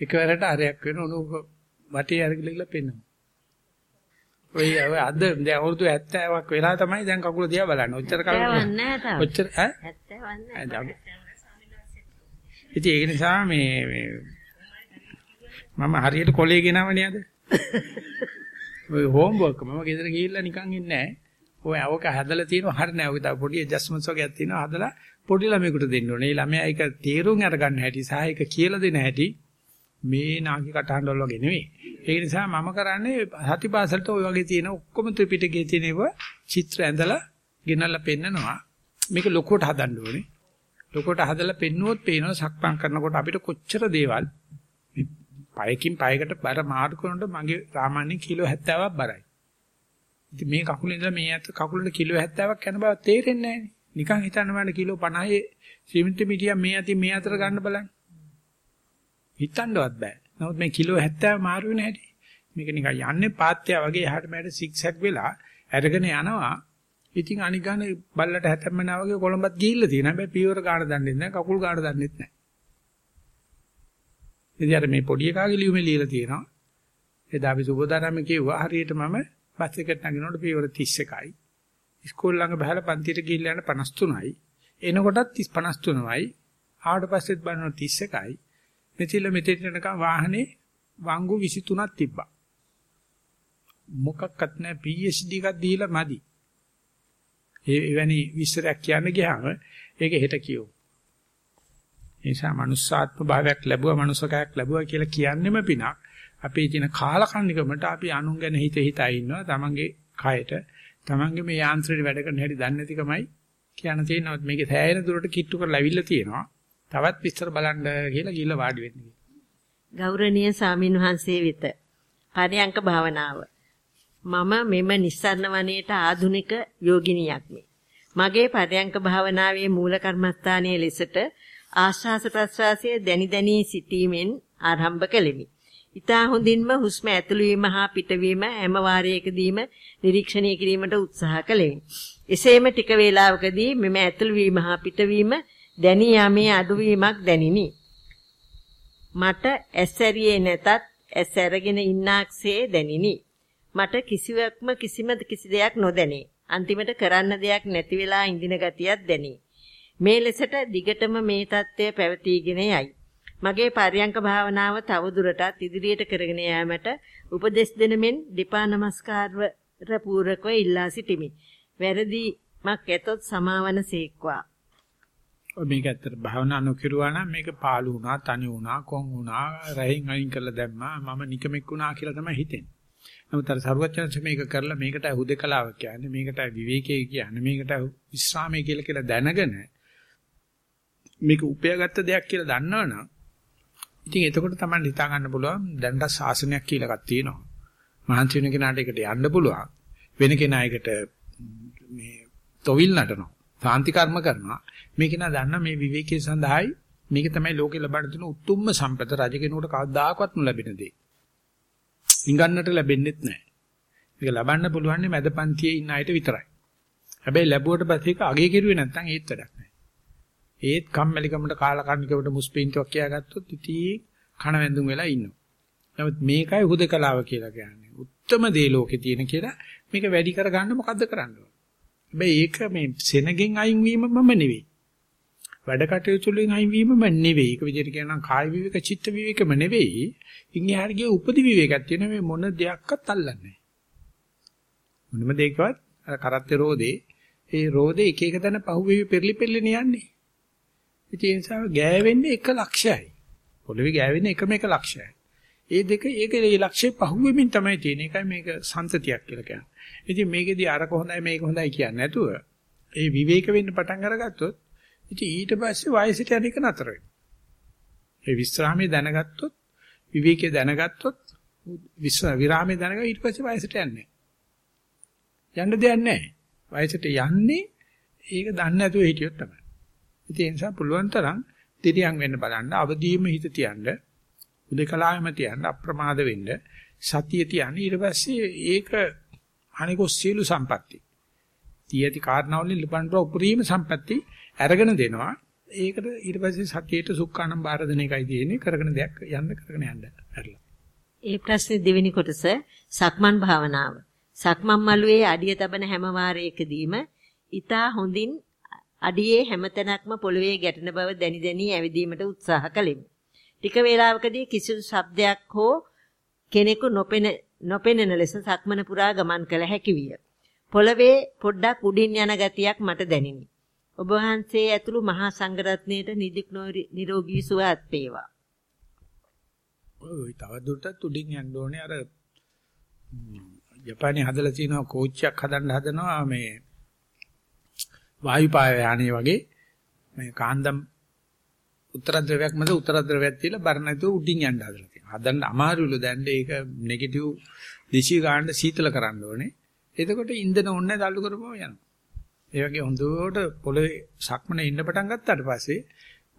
එකවරට අරයක් වෙන උණු වටේ අරගිලා පෙන්නවා. ඔය අද දැන් අවුරුදු 70ක් වෙලා තමයි දැන් කකුල දිහා බලන්නේ. ඔච්චර කල් ඔච්චර ඈ 70ක් නෑ. ඉතින් ඒක නිසා මේ මම හරියට කොලේ ගෙනවනේ අද. ඔය හෝම්වර්ක් මම ගෙදර ගිහිල්ලා නිකන් ඉන්නේ නැහැ. ඔය අවක හදලා තියෙනවා හරිය නෑ. ඔය තව පොඩි ඇඩ්ජස්ට්මන්ට්ස් වගේක් තියෙනවා හදලා පොඩි ළමයෙකුට දෙන්න ඕනේ. ළමයා ඒක තීරුම් අරගන්න හැටි සහ ඒක කියලා දෙන හැටි මේ නාකි කටහඬවල වගේ නෙවෙයි. ඒ නිසා මම කරන්නේ සතිපාසලට ওই වගේ තියෙන ඔක්කොම ත්‍රිපිටකයේ තියෙන ඒවා චිත්‍ර ඇඳලා ගෙනල්ලා පෙන්නනවා. මේක ලොකුවට හදන්න ඕනේ. ලොකුවට හදලා පෙන්නුවොත් පේනවා සක්පම් කරනකොට අපිට කොච්චර දේවල් පයකින් පයකට බර මාරු කරනකොට මගේ සාමාන්‍ය කිලෝ 70ක් බරයි. ඉතින් මේ කකුලේ ඉඳලා මේ අත කකුලට කිලෝ 70ක් යන බව තේරෙන්නේ නැහැ නිකන් හිතන්න බෑ කිලෝ 50 සිමෙන්ති මිටිය මේ අතින් මේ අතර ගන්න බලන්න. හිතන්නවත් බෑ. නමුත් මේ කිලෝ 70 මාරු වෙන හැටි. මේක නිකන් යන්නේ පාත්‍ය වගේ එහාට මෙහාට සිග්සැග් වෙලා අරගෙන යනවා. ඉතින් අනික ගන්න බල්ලට හැතැම්මනා වගේ කොළඹත් ගිහිල්ලා තියෙනවා. හැබැයි පියවර ගන්න දන්නේ නැහැ. කකුල් ගන්න දන්නේ නැහැ. ඉතින් අර මේ පොඩි එකාගේ ලියුමේ ලියලා තියෙනවා. එදා අපි සුබෝදාරාමේ කිව්වා හරියට මම බස් එකට නගිනකොට පියවර 31යි. ඉස්කෝල ළඟ බහලා පන්තියට ගිහිල්ලා යන 53යි. එනකොටත් 53යි. ආවට පස්සෙත් බලනවා 31යි. මෙතිල මෙතෙට යනකම් වාහනේ වංගු 23ක් තිබ්බා. මොකක්වත් නැහැ PhD එකක් දීලා මදි. ඒ එවැනි විස්තරයක් කියන්න ගියාම ඒක හෙට කියෝ. ඒ නිසා මනුස්සාත්ම භාවයක් ලැබුවා මනුස්සකයක් ලැබුවා කියලා කියන්නෙම පිනක්. අපේ තියෙන කාලකන්නිකමට අපි අනුන් ගැන හිත හිතා ඉන්නවා. තමන්ගේ කයට තමන්ගේ මේ යාන්ත්‍රණය වැඩ කරන හැටි දන්නේ නැතිකමයි කියන්න තියෙනවා. මේකේ සෑහෙන දුරට කිට්ටු කරලා අවිල්ල තියෙනවා. තවත් විස්තර බලන්න කියලා ගිහිල්ලා වාඩි වෙන්න. ගෞරවනීය සාමින් වහන්සේ වෙත පරයන්ක භාවනාව මම මෙම නිස්සරණ වනයේට ආධුනික යෝගිනියක් මගේ පරයන්ක භාවනාවේ මූල කර්මස්ථානයේ ලෙසට ආශ්වාස ප්‍රශ්වාසය දැනි දැනි සිටීමෙන් ආරම්භ කළෙමි. ඊතා හොඳින්ම හුස්ම ඇතුළු වීම හා පිටවීම හැම වාරයකදීම නිරීක්ෂණය කිරීමට උත්සාහ කළෙමි. එසේම ටික වේලාවකදී මෙම ඇතුළු වීම හා පිටවීම දැනී යාමේ අඩුවීමක් දැනිනි. මට ඇසැරියේ නැතත් ඇස් අරගෙන ඉන්නාක්සේ දැනිනි. මට කිසිවක්ම කිසිම කිසි දෙයක් නොදැනේ. අන්තිමට කරන්න දෙයක් නැති වෙලා ඉඳින ගතියක් දැනේ. මේ ලෙසට දිගටම මේ தත්ත්වය පැවතීගෙන යයි. මගේ පර්යංක භාවනාව තව දුරටත් ඉදිරියට කරගෙන යාමට උපදෙස් දෙන මෙන් දීපා නමස්කාරව පූරකව ඉල්ලා සිටිමි. වැරදිමක් ඇතොත් සමාවන සීක්වා. මේක ඇත්තට භාවනා නොකිරුවා නම් මේක පාළු වුණා, තනි වුණා, කොන් වුණා, රහින් අයින් කරලා දැම්මා, මම නිකමෙක් වුණා කියලා තමයි හිතෙන්නේ. නමුත් අර සරුවචනංශ මේක කරලා මේකට හුදකලාව කියන්නේ, මේකට විවේකයේ කියන්නේ, මේකට විශ්‍රාමයේ කියලා කියලා දැනගෙන මේක උපයාගත්ත දෙයක් කියලා දන්නවනම් ඉතින් එතකොට තමයි හිතා ගන්න පුළුවන් දැන්ට ශාසනයක් කියලා එකක් තියෙනවා. මහන්සි වෙන කෙනාට ඒකට යන්න පුළුවන්. වෙන කෙනායකට මේ තොවිල් නටනවා. සාන්ති කර්ම කරනවා. මේක නා දන්න මේ විවේකයේ සඳහායි මේක තමයි ලෝකේ ලබන්න තියෙන උතුම්ම සම්පත රජ කෙනෙකුට කවදාකවත් නොලැබෙන දෙයක්. ඉඟන්නට ලැබෙන්නේත් නැහැ. මේක ලබන්න පුළුවන් මැදපන්තියේ ඉන්න අයට විතරයි. හැබැයි ලැබුවට පස්සේ ඒක අගේ කෙරුවේ නැත්නම් ඒත් වැඩක් නැහැ. ඒත් කම්මැලිකමට කාලකන්නිකමට මුස්පීන්තුවක් කියාගත්තොත් ඉතින් කන වැඳුම් වෙලා ඉන්නවා. නමුත් මේකයි හුදකලාව කියලා කියන්නේ. උත්තරම දේ ලෝකේ තියෙන කියලා මේක වැඩි කරගන්න මොකද්ද කරන්න ඕන? හැබැයි ඒක මේ සෙනගෙන් අයින් වීමම නෙවෙයි. වැඩ කටයුතු වලින් අයින් වීමම නෙවෙයි. ඒක විදිහට කියනවා කාය විවේක චිත්ත විවේකම නෙවෙයි. ඉන් එහාට ගිය උපදි විවේකයක් තියෙන මේ මොන දෙයක්වත් අල්ලන්නේ නැහැ. මොනම දෙයකවත් අර කරත්තේ රෝදේ ඒ රෝදේ එක එක තැන පහුවෙවි පෙරලි පෙරලි යන්නේ. ඒ නිසා ගෑවෙන්නේ එක ලක්ෂයයි. පොළවේ ගෑවෙන්නේ එකම එක ලක්ෂයයි. ඒ දෙක ඒක ඒ ලක්ෂයේ පහුවෙමින් තමයි තියෙන්නේ. ඒකයි මේක සම්තතියක් කියලා කියන්නේ. ඉතින් මේකෙදී අරක හොඳයි මේක හොඳයි කියන්නේ නැතුව ඒ විවේක වෙන්න පටන් අරගත්තොත් ඉතින් ඊට පස්සේ වයසට යන එක නතර වෙනවා. ඒ විස්රාමයේ දැනගත්තොත් විවේකයේ දැනගත්තොත් විස්රා විරාමයේ දැනගා ඊට පස්සේ වයසට යන්නේ. යන්න දෙයක් නැහැ. වයසට යන්නේ ඒක දන්නේ නැතුව හිටියොත් තමයි. ඉතින් ඒ නිසා පුළුවන් තරම් තිරියන් වෙන්න බලන්න අවදීම හිත තියන්න උදේකලාවෙම තියන්න අප්‍රමාද වෙන්න සතිය තියන්න ඊට පස්සේ ඒක අනිකෝ සියලු සම්පatti. තියති කාරණාවලින් ලබන්න උපරිම සම්පatti අරගෙන දෙනවා. ඒකට ඊට පස්සේ සතියේට සුඛානම් බාර දෙන එකයි තියෙන්නේ කරගෙන දෙයක් යන්න කරගෙන යන්න. හරිලා. ඒ ප්‍රශ්නේ දෙවෙනි කොටස සක්මන් භාවනාව. සක්මන් මළුවේ අඩිය තබන හැම වාරයකදීම ඊතා හොඳින් අඩියේ හැමතැනක්ම පොළවේ ගැටෙන බව දැනි දැනි ඇවිදීමට උත්සාහ කළෙමි. ටික වේලාවකදී කිසිදු ශබ්දයක් හෝ කෙනෙකු නොපෙන නොපෙනෙන ලෙස සක්මන පුරා ගමන් කළ හැකි විය. පොළවේ පොඩ්ඩක් උඩින් යන ගතියක් මට දැනිනි. ඔබ වහන්සේ ඇතුළු මහා සංඝරත්නයට නිදික් නිරෝගී සුවයත් වේවා. ඔය තව දුරටත් උඩින් යන්න ඕනේ අර ජපානයේ හදලා තියෙනවා කෝච්චියක් හදන්න හදනවා මේ වායු පාය යානේ වගේ මේ කාන්දම් උත්තර ද්‍රවයක් මැද උත්තර ද්‍රවයක් තියලා බර නැතුව උඩින් යන්න හදලා තියෙනවා. හදන්න අමාරුලු දැන් ඒක නෙගටිව් දිශී ගන්න සීතල කරන්න ඕනේ. එතකොට ඉන්ධන ඕනේ දල්ලු කරපුවම යනවා. ඒ වගේ හොඳට පොළවේ සක්මනේ ඉන්න පටන් ගත්තාට පස්සේ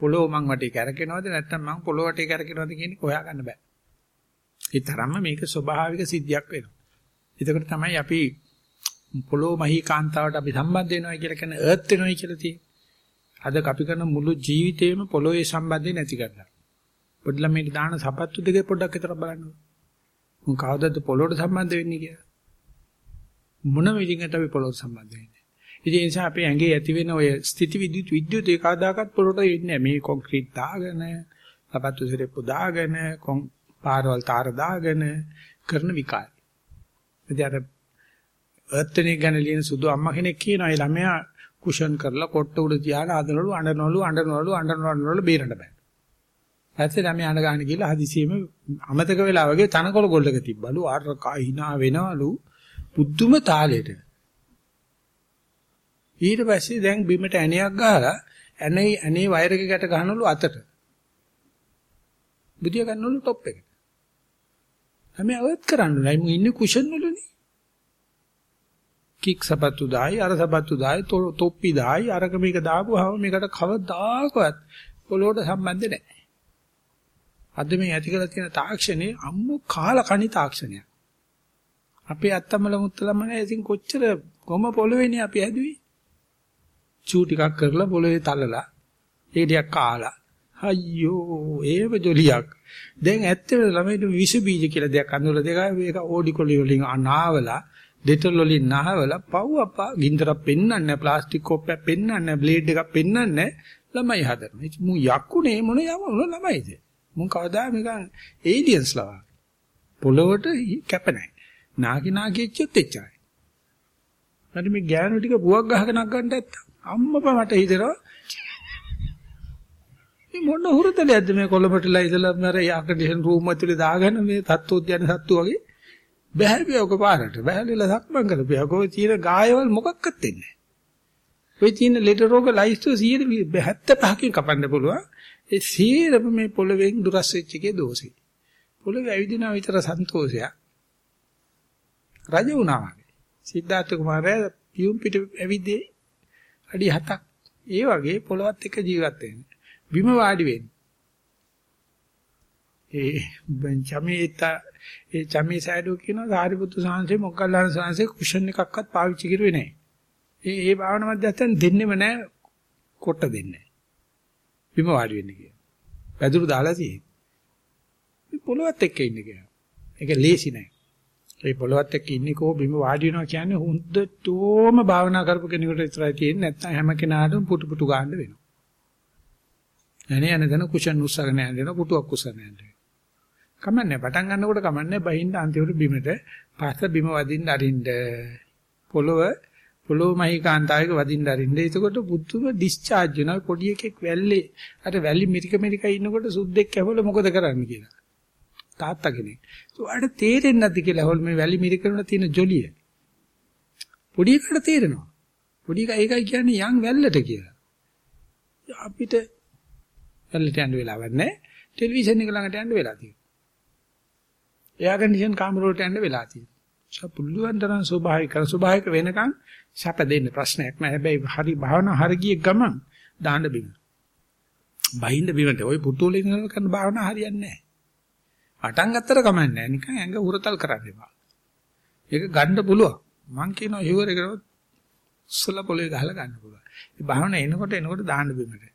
පොළොව මං වටේ කැරකෙනවද නැත්නම් මං පොළොව වටේ කැරකෙනවද කියන එක හොයා ගන්න බෑ. ඒ තරම්ම මේක ස්වභාවික සිද්ධියක් වෙනවා. එතකොට තමයි අපි පොළොව මහී කාන්තාවට අපි සම්බන්ධ වෙනවා කියලා කියන්නේ අර්ත් වෙනවා කියලා තියෙන්නේ. අද අපි කරන මුළු ජීවිතේම පොළොවේ සම්බන්ධය නැති කරලා. පොඩි ළමයිට දාන සපත්තු දෙකේ පොඩ්ඩක් විතර බලන්න. උන් කවදාද පොළොවට සම්බන්ධ වෙන්නේ කියලා. මොන විදිහකට අපි පොළොවට සම්බන්ධ වෙන්නේ. ඉතින් ඒ නිසා අපේ ඇඟේ ඇති වෙන ඔය ස්ථಿತಿ විද්‍යුත් විද්‍යුත් ඒකාදාකත් පොළොවට එන්නේ නැහැ. මේ කොන්ක්‍රීට් දාගෙන, සපත්තු සිරෙප්පු දාගෙන, පාරවල් තාර දාගෙන කරන විකාරය. ඉතින් අර අර්ථනේ ගැන ලියන සුදු අම්මා කෙනෙක් කියනවා ඒ ළමයා කුෂන් කරලා කොට්ට උඩ තියාන අදනවලු අඬනවලු අඬනවලු අඬනවලු බේරන්න බෑ. ඇත්තට ළමයා අඬ ගන්න කියලා හදිසියෙම අමතක වෙලා වගේ තනකොළ ගොල්ලක තිබ්බලු ආර කහිනා වෙනවලු පුදුම තාලෙට. ඊට පස්සේ දැන් බිමට ඇණයක් ගහලා ඇනේ ඇනේ වයර් එක ගැට ගහනවලු අතට. බුදියා ගන්නවලු টොප් එකට. ළමයා අවත් කරන්නේ නෑ මු ඉන්නේ කුෂන් වලනේ. කික් සපත්තු දායි අර සපත්තු දායි තොප්පි දායි අරක මේක දාපුවාම මේකට කවදාකවත් පොළොවට සම්බන්ධ නැහැ. අද මේ ඇති කරලා තියෙන තාක්ෂණේ අම්මු කාලා කණි තාක්ෂණයක්. අපේ අත්තමල මුත්තලම ඉතින් කොච්චර ගොම පොළොවේනේ අපි හැදුවේ. චූ ටිකක් කරලා පොළොවේ තලලා ඒ ටිකක් කාලා අයියෝ ඒව ජොලියක්. දැන් ඇත්තට ළමයිට විස බීජ කියලා දෙයක් අඳුරලා දෙකයි මේක ඕඩි කොලි වලින් අනාවලා ඩෙටල් වලින් නහවලා පව් අපා ගින්දරක් පෙන්වන්නේ නැහැ ප්ලාස්ටික් කෝප්පයක් පෙන්වන්නේ නැහැ බ්ලේඩ් එකක් පෙන්වන්නේ නැහැ ළමයි හදනවා. ඉතින් මු යක්කුනේ මොන යම මොන ළමයිද? මුන් කවදා නිකන් ඒලියන්ස් ලා. පොළොවට කැප නැහැ. නාකි නාකි එච්චොත් එච්චරයි. හරි මේ ගෑනු ටික බුවක් ගහගෙන ගන්න නැත්තම් අම්මපා මට හිතෙනවා මේ මොන හුරුතලයක්ද මේ කොළඹටලා ඉඳලා මර එයා කන්ඩිෂන් රූම් ඇතුලේ දාගෙන මේ තත්ත්වෝද්‍යන සත්තු වගේ බහැරියෝක පාරට බහැරිලා සක්මන් කරපියා. කොයි තියෙන ගායවල මොකක්වත් දෙන්නේ නැහැ. ඔය තියෙන ලෙඩ රෝග ලයිස්තු 75කින් කපන්න පුළුවන්. ඒ සියරම මේ පොළවෙන් දුරස් වෙච්ච එකේ දෝෂේ. පොළවේ ඇවිදිනා විතර සන්තෝෂයක්. රජ වුණා වගේ. සිද්ධාර්ථ කුමාරයා පියුම් පිට ඇවිද්දේ අඩි 7ක්. ඒ වගේ පොළවත් එක්ක ජීවත් වෙන්න. බිම වාඩි වෙන්න. ඒ චමේත ඒ චමේ සෑඩෝ කියන සාරිපුත්තු සාංශේ මොග්ගල්ලාන සාංශේ කුෂන් එකක්වත් පාවිච්චි කරුවේ නැහැ. ඒ ඒ භාවනා මධ්‍යස්ථාන දෙන්නෙම නැහැ කොට දෙන්නේ. බිම වාඩි වෙන්න කියන. වැදුරු දාලා තියෙන්නේ. මේ පොළවත් එක්ක ඉන්න කියන. ඒක ලේසි නෑ. ඒ පොළවත් එක්ක ඉන්නේ කෝ බිම වාඩි වෙනවා කියන්නේ හොඳටම භාවනා කරපු කෙනෙකුට විතරයි තියෙන්නේ නැත්නම් හැම කෙනාටම පුටු පුටු ගන්න වෙනවා. නැනේ යන දන කුෂන් උස්සගෙන යන්න පුටුවක් උස්සගෙන යන්න. කමන්නේ පටන් ගන්නකොට කමන්නේ බහින්න අන්තිමට බිමට පස්ස බිම වදින්න අරින්න පොළව පොළොව මහීකාන්තාවයක වදින්න අරින්න. එතකොට පුදුම ඩිස්චාර්ජ් වෙනවා පොඩි එකෙක් වැල්ලේ අර වැලි මිරික මිරික ඉන්නකොට සුද්දෙක් ඇහවල මොකද කරන්න කියලා. තාත්තා කෙනෙක්. ඔයාලට තේරෙන්නේ නැද්ද කියලා හොල් මේ වැලි මිරිකන තියෙන ජොලිය. පොඩි එකට තේරෙනවා. පොඩි එක ඒකයි කියන්නේ යන් වැල්ලට කියලා. අපිට වැල්ලට යන්න වෙලාවක් නැහැ. ටෙලිවිෂන් එක ළඟට යන්න වෙලා තියෙනවා. එයා කන්ඩිෂන් කාමර වලට යන්න වෙලා තියෙනවා. සපුල්ලුවන් තරම් ස්වභාවික ස්වභාවික වෙනකන් සැප දෙන්න ප්‍රශ්නයක් නෑ. හැබැයි හරි භාවනා හරි ගිය ගමන් දාන්න බිම. බහින්න බිමට ওই පුතුලේ කරන භාවනා හරියන්නේ නෑ. පටන් ගත්තට කමන්නේ නෑ. නිකන් ඇඟ උරතල් කරන්න එපා. ඒක ගන්න පුළුවන්. මං කියනවා හිවර කරොත් උස්සල පොළවේ ගහලා ගන්න පුළුවන්. මේ භාවනා එනකොට එනකොට දාන්න බිමට.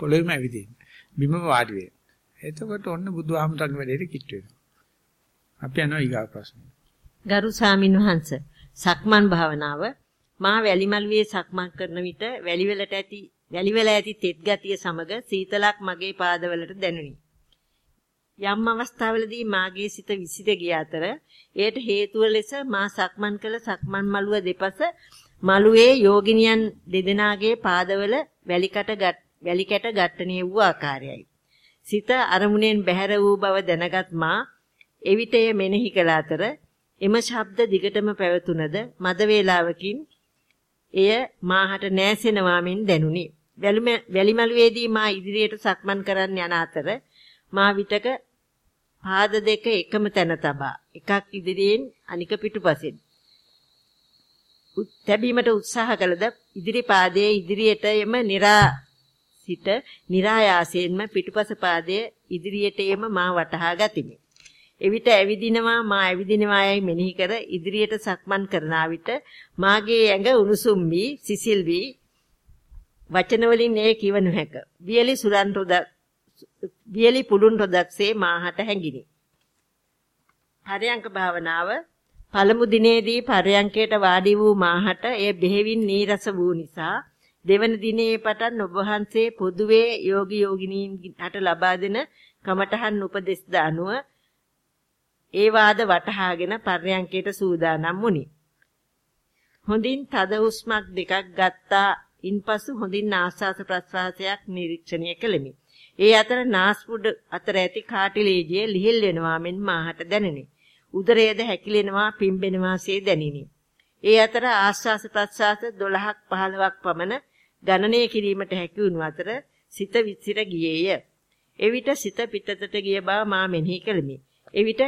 පොළොවේම ඇවිදින්න. බිමම වාඩි වෙන්න. එතකොට ඔන්න බුදුහාමුදුරන්ගේ වැඩේට කිට් වෙනවා. අපි යනවා ඊගා ප්‍රශ්නෙට. ගරු ස්වාමින් වහන්සේ සක්මන් භාවනාව මා වැලිමලුවේ සක්මන් කරන විට වැලිවලට ඇති වැලිවල ඇති තෙත් ගතිය සමග සීතලක් මගේ පාදවලට දැනුනි. යම් අවස්ථාවලදී මාගේ සිත විසිර ගිය අතර එයට හේතුව ලෙස මා සක්මන් කළ සක්මන් මළුව දෙපස මළුවේ යෝගිනියන් දෙදෙනාගේ පාදවල වැලිකට වැලිකට ඝට්ටණය වූ ආකාරයයි. සිත අරමුණෙන් බැහැර වූ බව දැනගත් මා එවිට එය මෙනෙහි කළ අතර එම ශබ්ද දිගටම පැවතුනද මද වේලාවකින් එය මාහට නැසෙනවා මෙන් දැනුනි. වැලිමලුවේදී මා ඉදිරියට සක්මන් කරන්න යන අතර මා විටක පාද දෙක එකම තැන තබා එකක් ඉදිරියෙන් අනික පිටුපසින් තැබීමට උත්සාහ කළද ඉදිරි පාදයේ ඉදිරියට එම નિરા සිට નિરાයාසයෙන්ම පිටුපස පාදයේ ඉදිරියට එම මා වටහා ගතිමි. එවිට ඇවිදිනවා මා ඇවිදිනවා යයි මෙනෙහි කර ඉදිරියට සක්මන් කරන විට මාගේ ඇඟ උණුසුම් වී සිසිල් වී වචන වලින් එය කිව නොහැක. වියලි සුරන් රොදක් වියලි පුලුන් රොදක්සේ මාහට හැඟිනි. පරයන්ක භාවනාව පළමු දිනේදී පරයන්කයට වාඩි වූ මාහට එය බෙහෙවින් නීරස වූ නිසා දෙවන දිනේ පටන් ඔබ වහන්සේ පොදුවේ යෝගී යෝගිනීන්ට ලබා දෙන කමඨහන් උපදෙස් ද අනුව ඒ වාද වටහාගෙන පර්යංකයට සූදානම් වුනි. හොඳින් තද හුස්මක් දෙකක් ගත්තා. ඉන්පසු හොඳින් ආස්වාස ප්‍රස්වාසයක් නිරීක්ෂණය කළෙමි. ඒ අතර නාස්පුඩ අතර ඇති කාටිලේජිය ලිහිල් වෙනවා මෙන් මාහට දැනිනි. උදරයේද හැකිලෙනවා පිම්බෙනවාසේ දැනිනි. ඒ අතර ආස්වාස ප්‍රස්වාස 12ක් 15ක් පමණ ගණනය කිරීමට හැකි වුණු අතර සිත විසිර ගියේය. එවිට සිත පිටතට ගිය බව මා මෙනෙහි කළෙමි. එවිට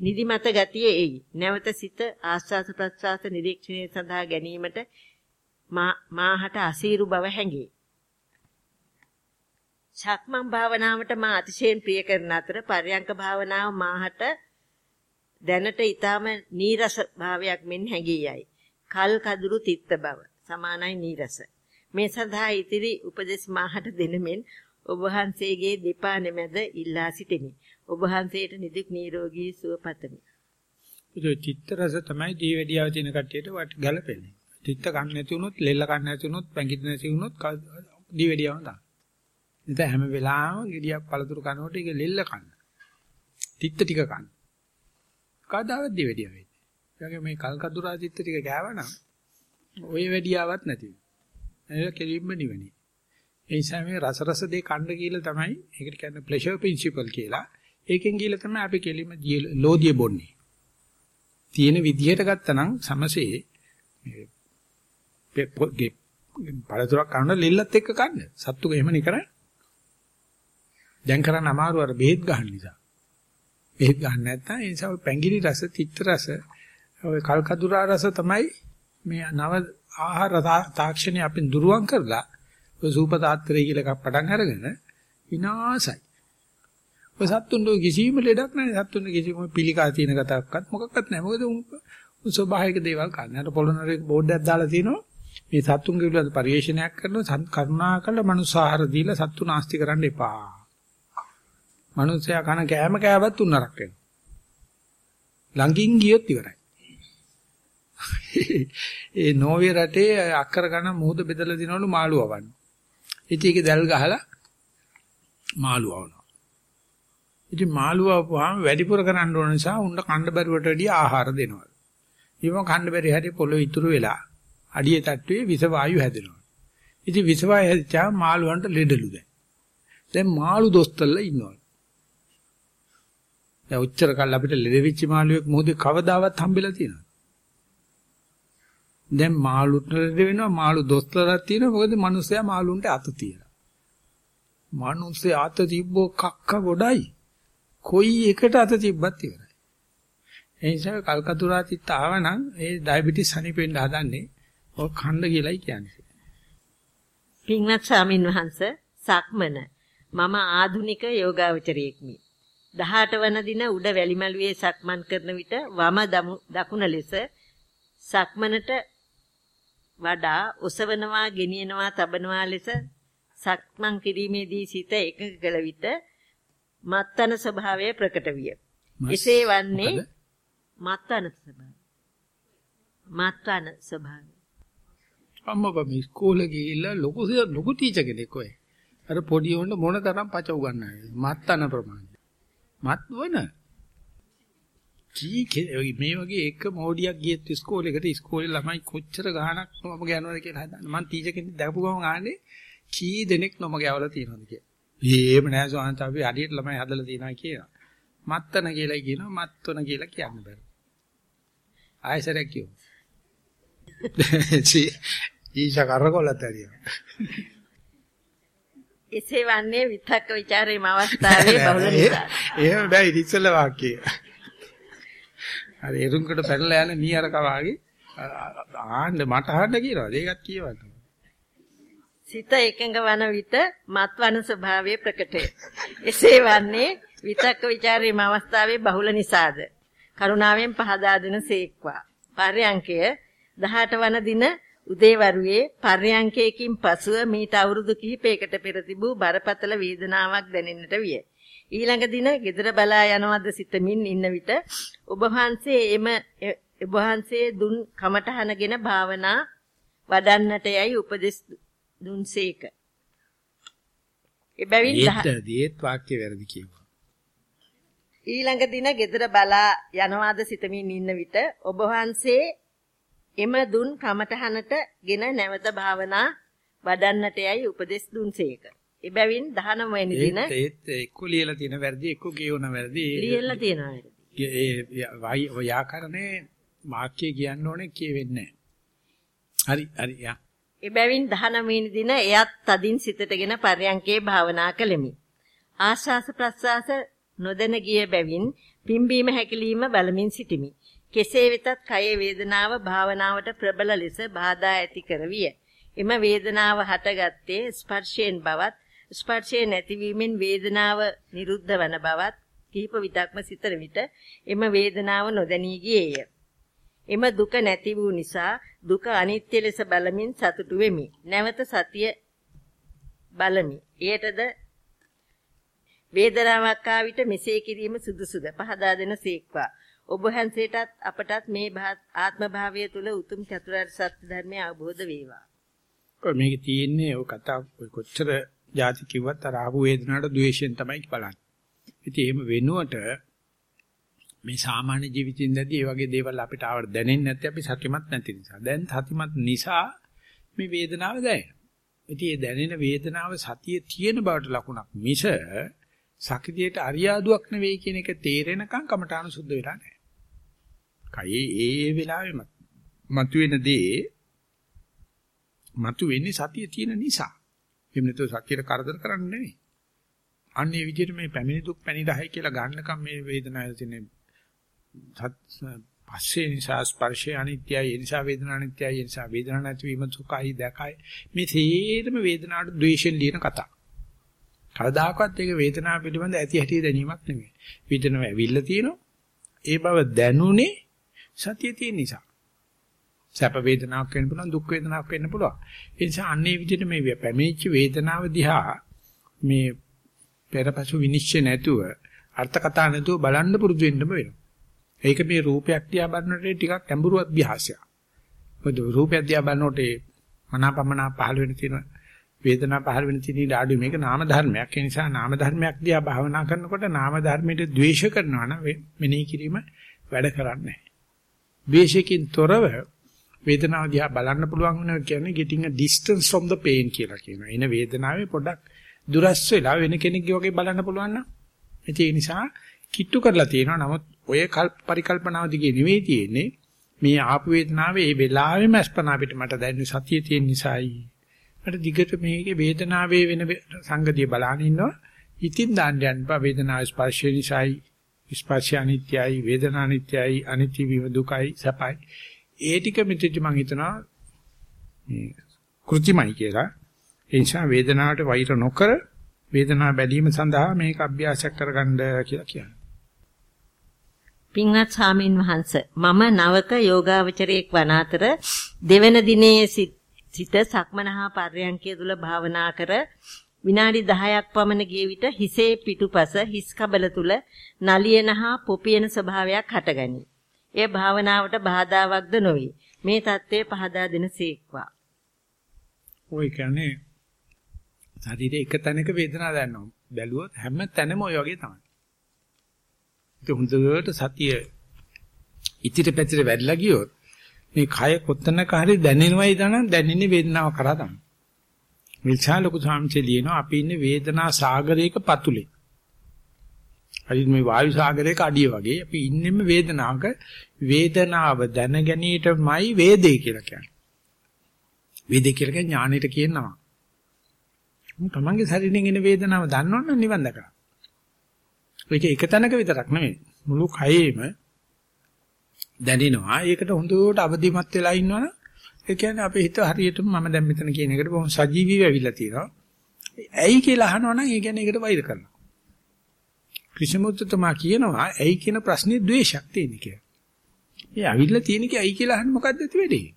නිදිමත ගතිය එයි. නැවත සිත ආස්වාස ප්‍රස්වාස නිරීක්ෂණය සඳහා ගැනීමට මාහට අසීරු බව හැඟේ. ශක්මන් භාවනාවට මා අතිශයින් ප්‍රිය කරන අතර පර්යංක භාවනාව මාහට දැනට ඊටම නීරස භාවයක් මෙන් හැඟී යයි. කල් කදුරු තිත්ත බව සමානයි නීරස. මේ සඳහා ඉතිරි උපදෙස් මාහට දෙනමෙන් ඔබ වහන්සේගේ දෙපා නැමැද ඉල්ලා සිටිමි. ඔබ වහන්සේට නිදුක් නිරෝගී සුව පතමි. ඒ චිත්ත රස තමයි දීවැඩියාව තියෙන කට්ටියට වට ගැලපෙන්නේ. චිත්ත කන්න නැති වුණොත්, ලෙල්ල කන්න නැති වුණොත්, පැංගිට නැති වුණොත් දීවැඩියාව තමයි. ඉතින් හැම වෙලාවෙම ගෙඩියක් පළතුරු කනකොට ඒක ලෙල්ල කන්න. තිත්ත ටික කන්න. කවදාවත් දීවැඩියාව වෙන්නේ. ඒගොල්ලෝ මේ කල්කදුරා චිත්ත ටික ගෑවනම් ඔය වැඩියාවක් නැති වෙනවා. ඒක කෙලින්ම නිවනේ. ඒ නිසා මේ රස රස දෙක කන්න කියලා තමයි ඒකට කියන්නේ ප්ලෙෂර් ප්‍රින්සිපල් කියලා. ඒකෙන් කියලා තමයි අපි කෙලිම ලෝදිය බොන්නේ. තියෙන විදිහට ගත්තනම් සමසේ මේ පළතුරක් කන්න ලෙල්ලත් එක්ක කන්න. සත්තුක එහෙම නේ කරන්නේ. දැන් කරන්න අමාරු අර බෙහෙත් ගන්න නිසා. බෙහෙත් ගන්න නැත්නම් ඒ නිසා පැංගිරි රස, තිත්ත රස, ඔය කල්කදුරා රස තමයි මේ නව ආහාර තාක්ෂණය අපෙන් දුරුවන් කරලා ඔය සූපතාත්‍රය කියලා එකක් පටන් අරගෙන විනාසයි. ඔය සත්තුන්ට කිසිම ලෙඩක් නැහැ. සත්තුන්ට කිසිම පිළිකා තියෙන කතාවක්වත් මොකක්වත් නැහැ. මොකද උන් ස්වභාවික දේවල් කන්නේ. අර පොළොනරේ බෝඩ් එකක් දාලා තිනවා. මේ සත්තුන්ගේ පිළිබඳ පරිශීලනයක් කරනවා. කරුණාකර මනුසාහාර දීලා සත්තු නාස්ති කරන්න එපා. මනුස්සයා කන කෑම කෑවත් උන්නරක් වෙනවා. ළඟින් ගියොත් ඉවරයි. ඒ නෝවේ රටේ අක්කර ගණන් මුහුද බෙදලා දිනවලු මාළු අවන්න. ඉතින් ඒක දැල් ගහලා මාළු අවනවා. ඉතින් මාළු අවපුවාම වැඩිපුර කරන්න ඕන නිසා උන්න කණ්ඩ බැරුවට වැඩිය ආහාර දෙනවා. ඊම කණ්ඩ බැරි හැටි පොළොව ඉතුරු වෙලා අඩිය තට්ටුවේ විස වායු හැදෙනවා. ඉතින් විස වායු හැදිච්චා මාළුවන්ට ලෙඩලු දැන්. දැන් මාළු දොස්තරලා ඉන්නවා. දැන් උච්චර කල් අපිට ලෙඩෙවිච්ච මාළුවෙක් මොහොතේ කවදාවත් හම්බෙලා තියෙනවද? දැන් මාළුට ලෙඩ වෙනවා මාළු දොස්තරලා තියෙනවා මොකද මිනිස්සයා මාළුන්ට අත තියලා. මිනිස්සේ අත තිබ්බෝ කක්ක ගොඩයි. කොයි එකට අත තිබ්බත් ඉවරයි. ඒ නිසා කල්කතුරා තිත්ත ආවනම් ඒ ඩයබටිස් හනිපෙන්න හදන්නේ ඔය ඛණ්ඩ කියලායි කියන්නේ. පින්වත් ස්වාමින් වහන්සේ සක්මන මම ආධුනික යෝගාවචරයෙක්මි. 18 වන දින උඩ වැලිමලුවේ සක්මන් කරන විට වම දකුණ ලෙස සක්මනට වඩා ඔසවනවා, ගෙනියනවා, තබනවා ලෙස සක්මන් කිරීමේදී සිත එකඟ කළ විට මත්තන ස්වභාවය ප්‍රකට විය. එසේ වන්නේ මත්තන ස්වභාවය. මත්තන ස්වභාවය. අම්මා බම ඉස්කෝලේ ගිහිල්ලා ලොකු ලොකු ටීචර් කෙනෙක් ඔය. අර පොඩි උන්ට මොන තරම් පච උගන්වන්නේ. මත්තන ප්‍රමාණය. මත් වන කී මේ වගේ එක මොඩියක් ගියත් ඉස්කෝලේකට ඉස්කෝලේ ළමයි කොච්චර ගහනක් නොම ගෑනවද කියලා හදන්න. මං ටීචර් කෙනෙක් දැකපු ගමන් ආන්නේ කී දෙනෙක් නොම ගෑවලා තියෙනවද කියලා. එහෙම නෑ සෝහන්ත අපි හරියට ළමයි හදලා තියනවා කියනවා. මත්තන කියලා කියනවා මත්වන කියලා කියන්න බෑ. ආයසරයක් කියෝ. ඊෂා කරකොලත් ඇරියා. එසේ වන්නේ විතක්ක ਵਿਚාරේම අවස්ථාවේ බහුල නිසා. එහෙම බෑ ඉතින් ඉස්සෙල්ල වාක්‍යය. අර එරුන්කට පැනලා යන මී අරක වාගේ ආන්න මට අහන්න කියනවාද? ඒකත් කියවන්න. සිත එකඟ වන විට මත්වන ස්වභාවයේ ප්‍රකටය. එසේ වන්නේ විතක්ක ਵਿਚාරේම අවස්ථාවේ බහුල නිසාද? කරුණාවෙන් පහදා දෙන සේක්වා. පර්යංකය 18 වන දින උදේවරුේ පර්යංකයකින් පසුව මීට අවුරුදු කිහිපයකට පෙර තිබූ බරපතල වේදනාවක් දැනෙන්නට විය. ඊළඟ දින ගෙදර බලා යනවද සිතමින් ඉන්න විට ඔබ වහන්සේ එම ඔබ වහන්සේ දුන් කමටහනගෙන භාවනා වඩන්නට යයි උපදෙස් දුන්සේක. එබැවින් දීත් වාක්‍ය වැරදි කියනවා. ඊළඟ දින ගෙදර බලා යනවාද සිතමින් ඉන්න විට ඔබ වහන්සේ එම දුන් කමටහනට ගෙන නැවත භාවනා වඩන්නට යයි උපදෙස් දුන්සේක. එබැවින් 19 වෙනි දින ඒත් එක්ක ලියලා තියෙන වැරදි එක්ක කියවන වැරදි. ලියලා තියෙනවා ඒ ව්‍යාකරණේ වාක්‍ය කියන්න ඕනේ කියවෙන්නේ හරි හරි යා. එබැවින් 19 වෙනි දින එයත් තදින් සිතටගෙන පර්යංකේ භාවනා කළෙමි. ආශාස ප්‍රසආස නොදැන ගිය බැවින් පිම්බීම හැකිලිම බලමින් සිටිමි කෙසේ වෙතත් කයේ වේදනාව භාවනාවට ප්‍රබල ලෙස බාධා ඇති කරවිය එම වේදනාව හටගත්තේ ස්පර්ශයෙන් බවත් ස්පර්ශයේ නැතිවීමෙන් වේදනාව නිරුද්ධ වන බවත් කිහිප විටක්ම සිතන විට එම වේදනාව නොදැනී ගියේය. එම දුක නැති වූ නිසා දුක අනිත්‍ය ලෙස බලමින් සතුටු වෙමි. නැවත සතිය බලමි. එයටද වේදනාවක් ආ විට මෙසේ කිරීම සුදුසුද පහදා දෙන සීක්වා. ඔබ වහන්සේටත් අපටත් මේ ආත්ම භාවය තුල උතුම් චතුරාර්ය සත්‍ය ධර්මය අවබෝධ වේවා. මේක තියෙන්නේ ඔය කතා කොච්චර ಜಾති කිව්වත් අර ආපු වේදනාවට ද්වේෂයෙන් තමයි බලන්නේ. ඉතින් එහෙම වෙනුවට මේ සාමාන්‍ය ජීවිතින්දදී මේ වගේ දේවල් අපිට ආවට දැනෙන්නේ නැත්නම් අපි සත්‍යමත් නැති නිසා. දැන් සත්‍යමත් නිසා මේ වේදනාව දැනෙනවා. ඉතින් ඒ දැනෙන වේදනාව සතියේ තියෙන බවට ලකුණක් මිස සක්‍රියට අරියාදුවක් නෙවෙයි කියන එක තේරෙනකන් කමඨාන සුද්ධ වෙලා නැහැ. කයේ ඒ ඒ වෙලාවෙම මතුවෙන දේ මතුවෙන්නේ සතිය තියෙන නිසා. එහෙම නැත්නම් සතියට කරදර කරන්නේ නෙවෙයි. අන්නේ විදිහට මේ පැමිණි දුක් පැණි 10 කියලා ගන්නකම් මේ වේදනාවේ තියෙන පස්සේ නිසා ස්පර්ශය අනිත්‍යයි ඒ නිසා වේදනා අනිත්‍යයි ඒ නිසා වේදනා නැතිවීම සුඛයි දැකයි මේ තේරම වේදනාවට ද්වේෂෙන් ලියන කතා. කවදාකවත් ඒක වේදනාව පිළිබඳ ඇති හැටි දැනීමක් නෙමෙයි. වේදනාව ඇවිල්ලා තියෙනවා. ඒ බව දැනුනේ සතිය තියෙන නිසා. සැප වේදනාවක් වෙන්න පුළුවන් දුක් වේදනාවක් වෙන්න පුළුවන්. ඒ නිසා අන්නේ විදිහට මේ පැමිණිච්ච වේදනාව දිහා මේ පෙරපසු විනිශ්චය නැතුව අර්ථ කතා නැතුව බලන්න පුරුදු වෙන්නම වෙනවා. ඒක මේ රූපයක් දිහා බලනකොට ටිකක් ගැඹුරු අභ්‍යාසයක්. මොකද රූපයක් දිහා බලනකොට මනාපමනා පහළ වෙන තියෙන වේදනා පහළ වෙන තියෙන ඩාඩු මේක නාම ධර්මයක්. ඒ නිසා නාම ධර්මයක් දිහා භාවනා කරනකොට නාම ධර්මයට ද්වේෂ කරනවා නම් මෙනෙහි කිරීම වැඩ කරන්නේ නැහැ. ද්වේෂකින් තොරව වේදනාව දිහා බලන්න පුළුවන් වෙනවා කියන්නේ getting a distance from the pain කියලා කියනවා. එන වේදනාවේ පොඩක් දුරස් වෙලා වෙන කෙනෙක්ගේ වගේ බලන්න පුළුවන් නම් ඒ නිසා කිට්ටු කරලා තියෙනවා. නමුත් ඔය කල්ප පරිකල්පනාව දිගේ නෙවෙයි තියෙන්නේ. මේ ආපු වේදනාවේ ඒ වෙලාවෙම අස්පනා පිට මට දැනෙන සතිය තියෙන නිසායි. මට දිගට මේකේ වේදනාවේ වෙන සංගතිය බලන ඉන්නවා. ඉතින් දාන්න යන්න බා වේදනාවේ ස්පර්ශය නිසායි. ස්පර්ශය අනිත්‍යයි, වේදනා අනිත්‍යයි, අනිත්‍ය වීම දුකයි, සපයි. ඒ ටික මෙතෙදි මම හිතනවා මේ කෘතිමයි කියලා. ඒ නිසා වේදනාවට වෛර නොකර වේදනාව බැලීම සඳහා මේක අභ්‍යාසයක් කරගන්න කියලා කියනවා. පින්වත් ස්වාමින් වහන්සේ මම නවක යෝගාවචරයෙක් වන අතර දෙවන දිනේ සිට සක්මනහා පර්යංකය තුල භාවනා කර විනාඩි 10ක් පමණ ගිය විට හිසේ පිටුපස හිස් කබල තුල නලියන හා පොපියන ස්වභාවයක් හටගනී. එය භාවනාවට බාධාවක්ද නොවේ. මේ தත්ත්වය පහදා දෙන සීක්වා. ඔය කියන්නේ ශරීරයේ එක තැනක වේදනාවක් දැනනවා. බැලුවොත් හැම තැනම ඔය වගේ තමයි. ඒක හොඳට සතිය ඉතිර පැතිර වැඩිලා ගියොත් මේ කය කොතනක හරි දැනෙනවයි දනන් දැනෙන්නේ වේදනාව කරා තමයි. මිල්චා ලොකු සාම්චේ ලියනවා අපි ඉන්නේ වේදනා සාගරයක පතුලේ. හරි මේ වායු සාගරයක අඩිය වගේ අපි ඉන්නෙම වේදනාවක වේදනාව දැන ගැනීමයි වේදේ කියලා කියන්නේ. වේදේ කියලා කියන්නේ ඥානෙට කියනවා. තමන්ගේ ශරීරයෙන් එන වේදනාව දන්නවනම් නිවන් දකලා. ඒක එක තැනක විතරක් නෙමෙයි. මුළු කයෙම දැනෙනවා. ඒකට හොඳට අවදිමත් වෙලා ඉන්නවනම් ඒ කියන්නේ අපේ හිත හරියටම මම දැන් මෙතන කියන එකට බොහොම සජීවීව ඇවිල්ලා තියෙනවා. ඇයි කියලා අහනවනම් ඒ කියන්නේ ඒකට වෛර කරනවා. ක්‍රිෂ්ණමුත්තතුමා කියනවා ඇයි කියන ප්‍රශ්නේ ද්වේෂයක් තියෙන කියලා. ඒ ඇවිල්ලා තියෙන කේ ඇයි කියලා අහන්න මොකද්ද ඇති වෙන්නේ?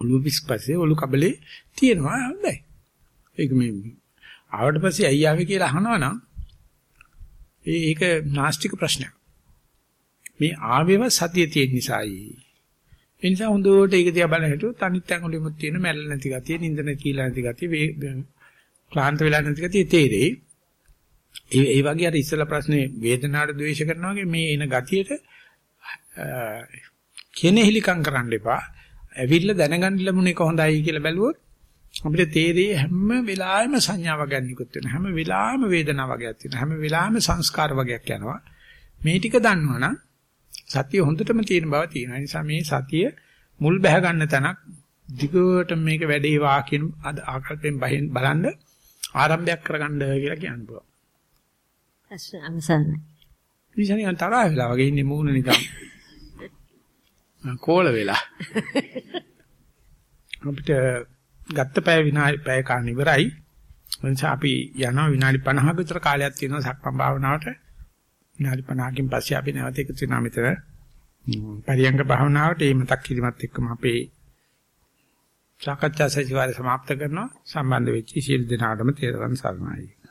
ඔළුව පිස්පස්සේ ඔළුව කබලේ තියෙනවා හොඳයි. ඒක මේ ආවට පස්සේ ඇයි ආවේ කියලා අහනවනම් ඒක නාස්තික ප්‍රශ්නයක්. මේ ආවේව සතිය තියෙන නිසායි. ඒ නිසා හොඳට ඒක දිහා බලන හිටියොත් අනිත් ඇඟවලුම තියෙන මැරෙල නැති ගතිය, නිින්ද නැති කියලා නැති ගතිය, ක්ලාන්ත වෙලා නැති ගතිය තේරෙයි. ඒ ඒ වගේ අර ඉස්සලා ප්‍රශ්නේ වේදනාවට ද්වේෂ කරනවා වගේ මේ එන ගතියට කෙනෙහිලිකම් කරන්න එපා. ඇවිල්ලා දැනගන්න ලැබුණේ කොහොඳයි කියලා බැලුවොත් අපිට තේරෙයි හැම වෙලාවෙම සංඥා වගයක් නිකුත් වෙන හැම වෙලාවෙම වේදනාව වගයක් තියෙන හැම වෙලාවෙම සංස්කාර වගයක් යනවා. මේ ටික දන්නවනම් සතිය හොඳටම තියෙන බව තියෙනවා. ඒ නිසා මේ සතිය මුල් බැහැ ගන්න තැනක් දිගට මේක වැඩේ වා කියන ආකල්පෙන් බලන්න ආරම්භයක් කරගන්න කියලා කියන්න පුළුවන්. අවසන්. විශේෂයෙන් තරහ වෙලා වගේ ඉන්නේ මූණ නිකන්. කෝල වෙලා. අපිට ගත්ත පැය විනාඩි පැය කාණ ඉවරයි. එනිසා අපි යනවා විනාඩි 50ක විතර කාලයක් තියෙනවා සක්මන් භාවනාවට. විනාඩි 50කින් පස්සේ අපි නැවත එකතු වෙනා මෙතන. පරියංග භාවනාවට මේ මතක් කිරීමත් එක්කම අපේ සාකච්ඡා සැසිවාරය સમાપ્ત කරනවා. සම්බන්ධ වෙච්ච සියලු දෙනාටම තෙරුවන් සරණයි.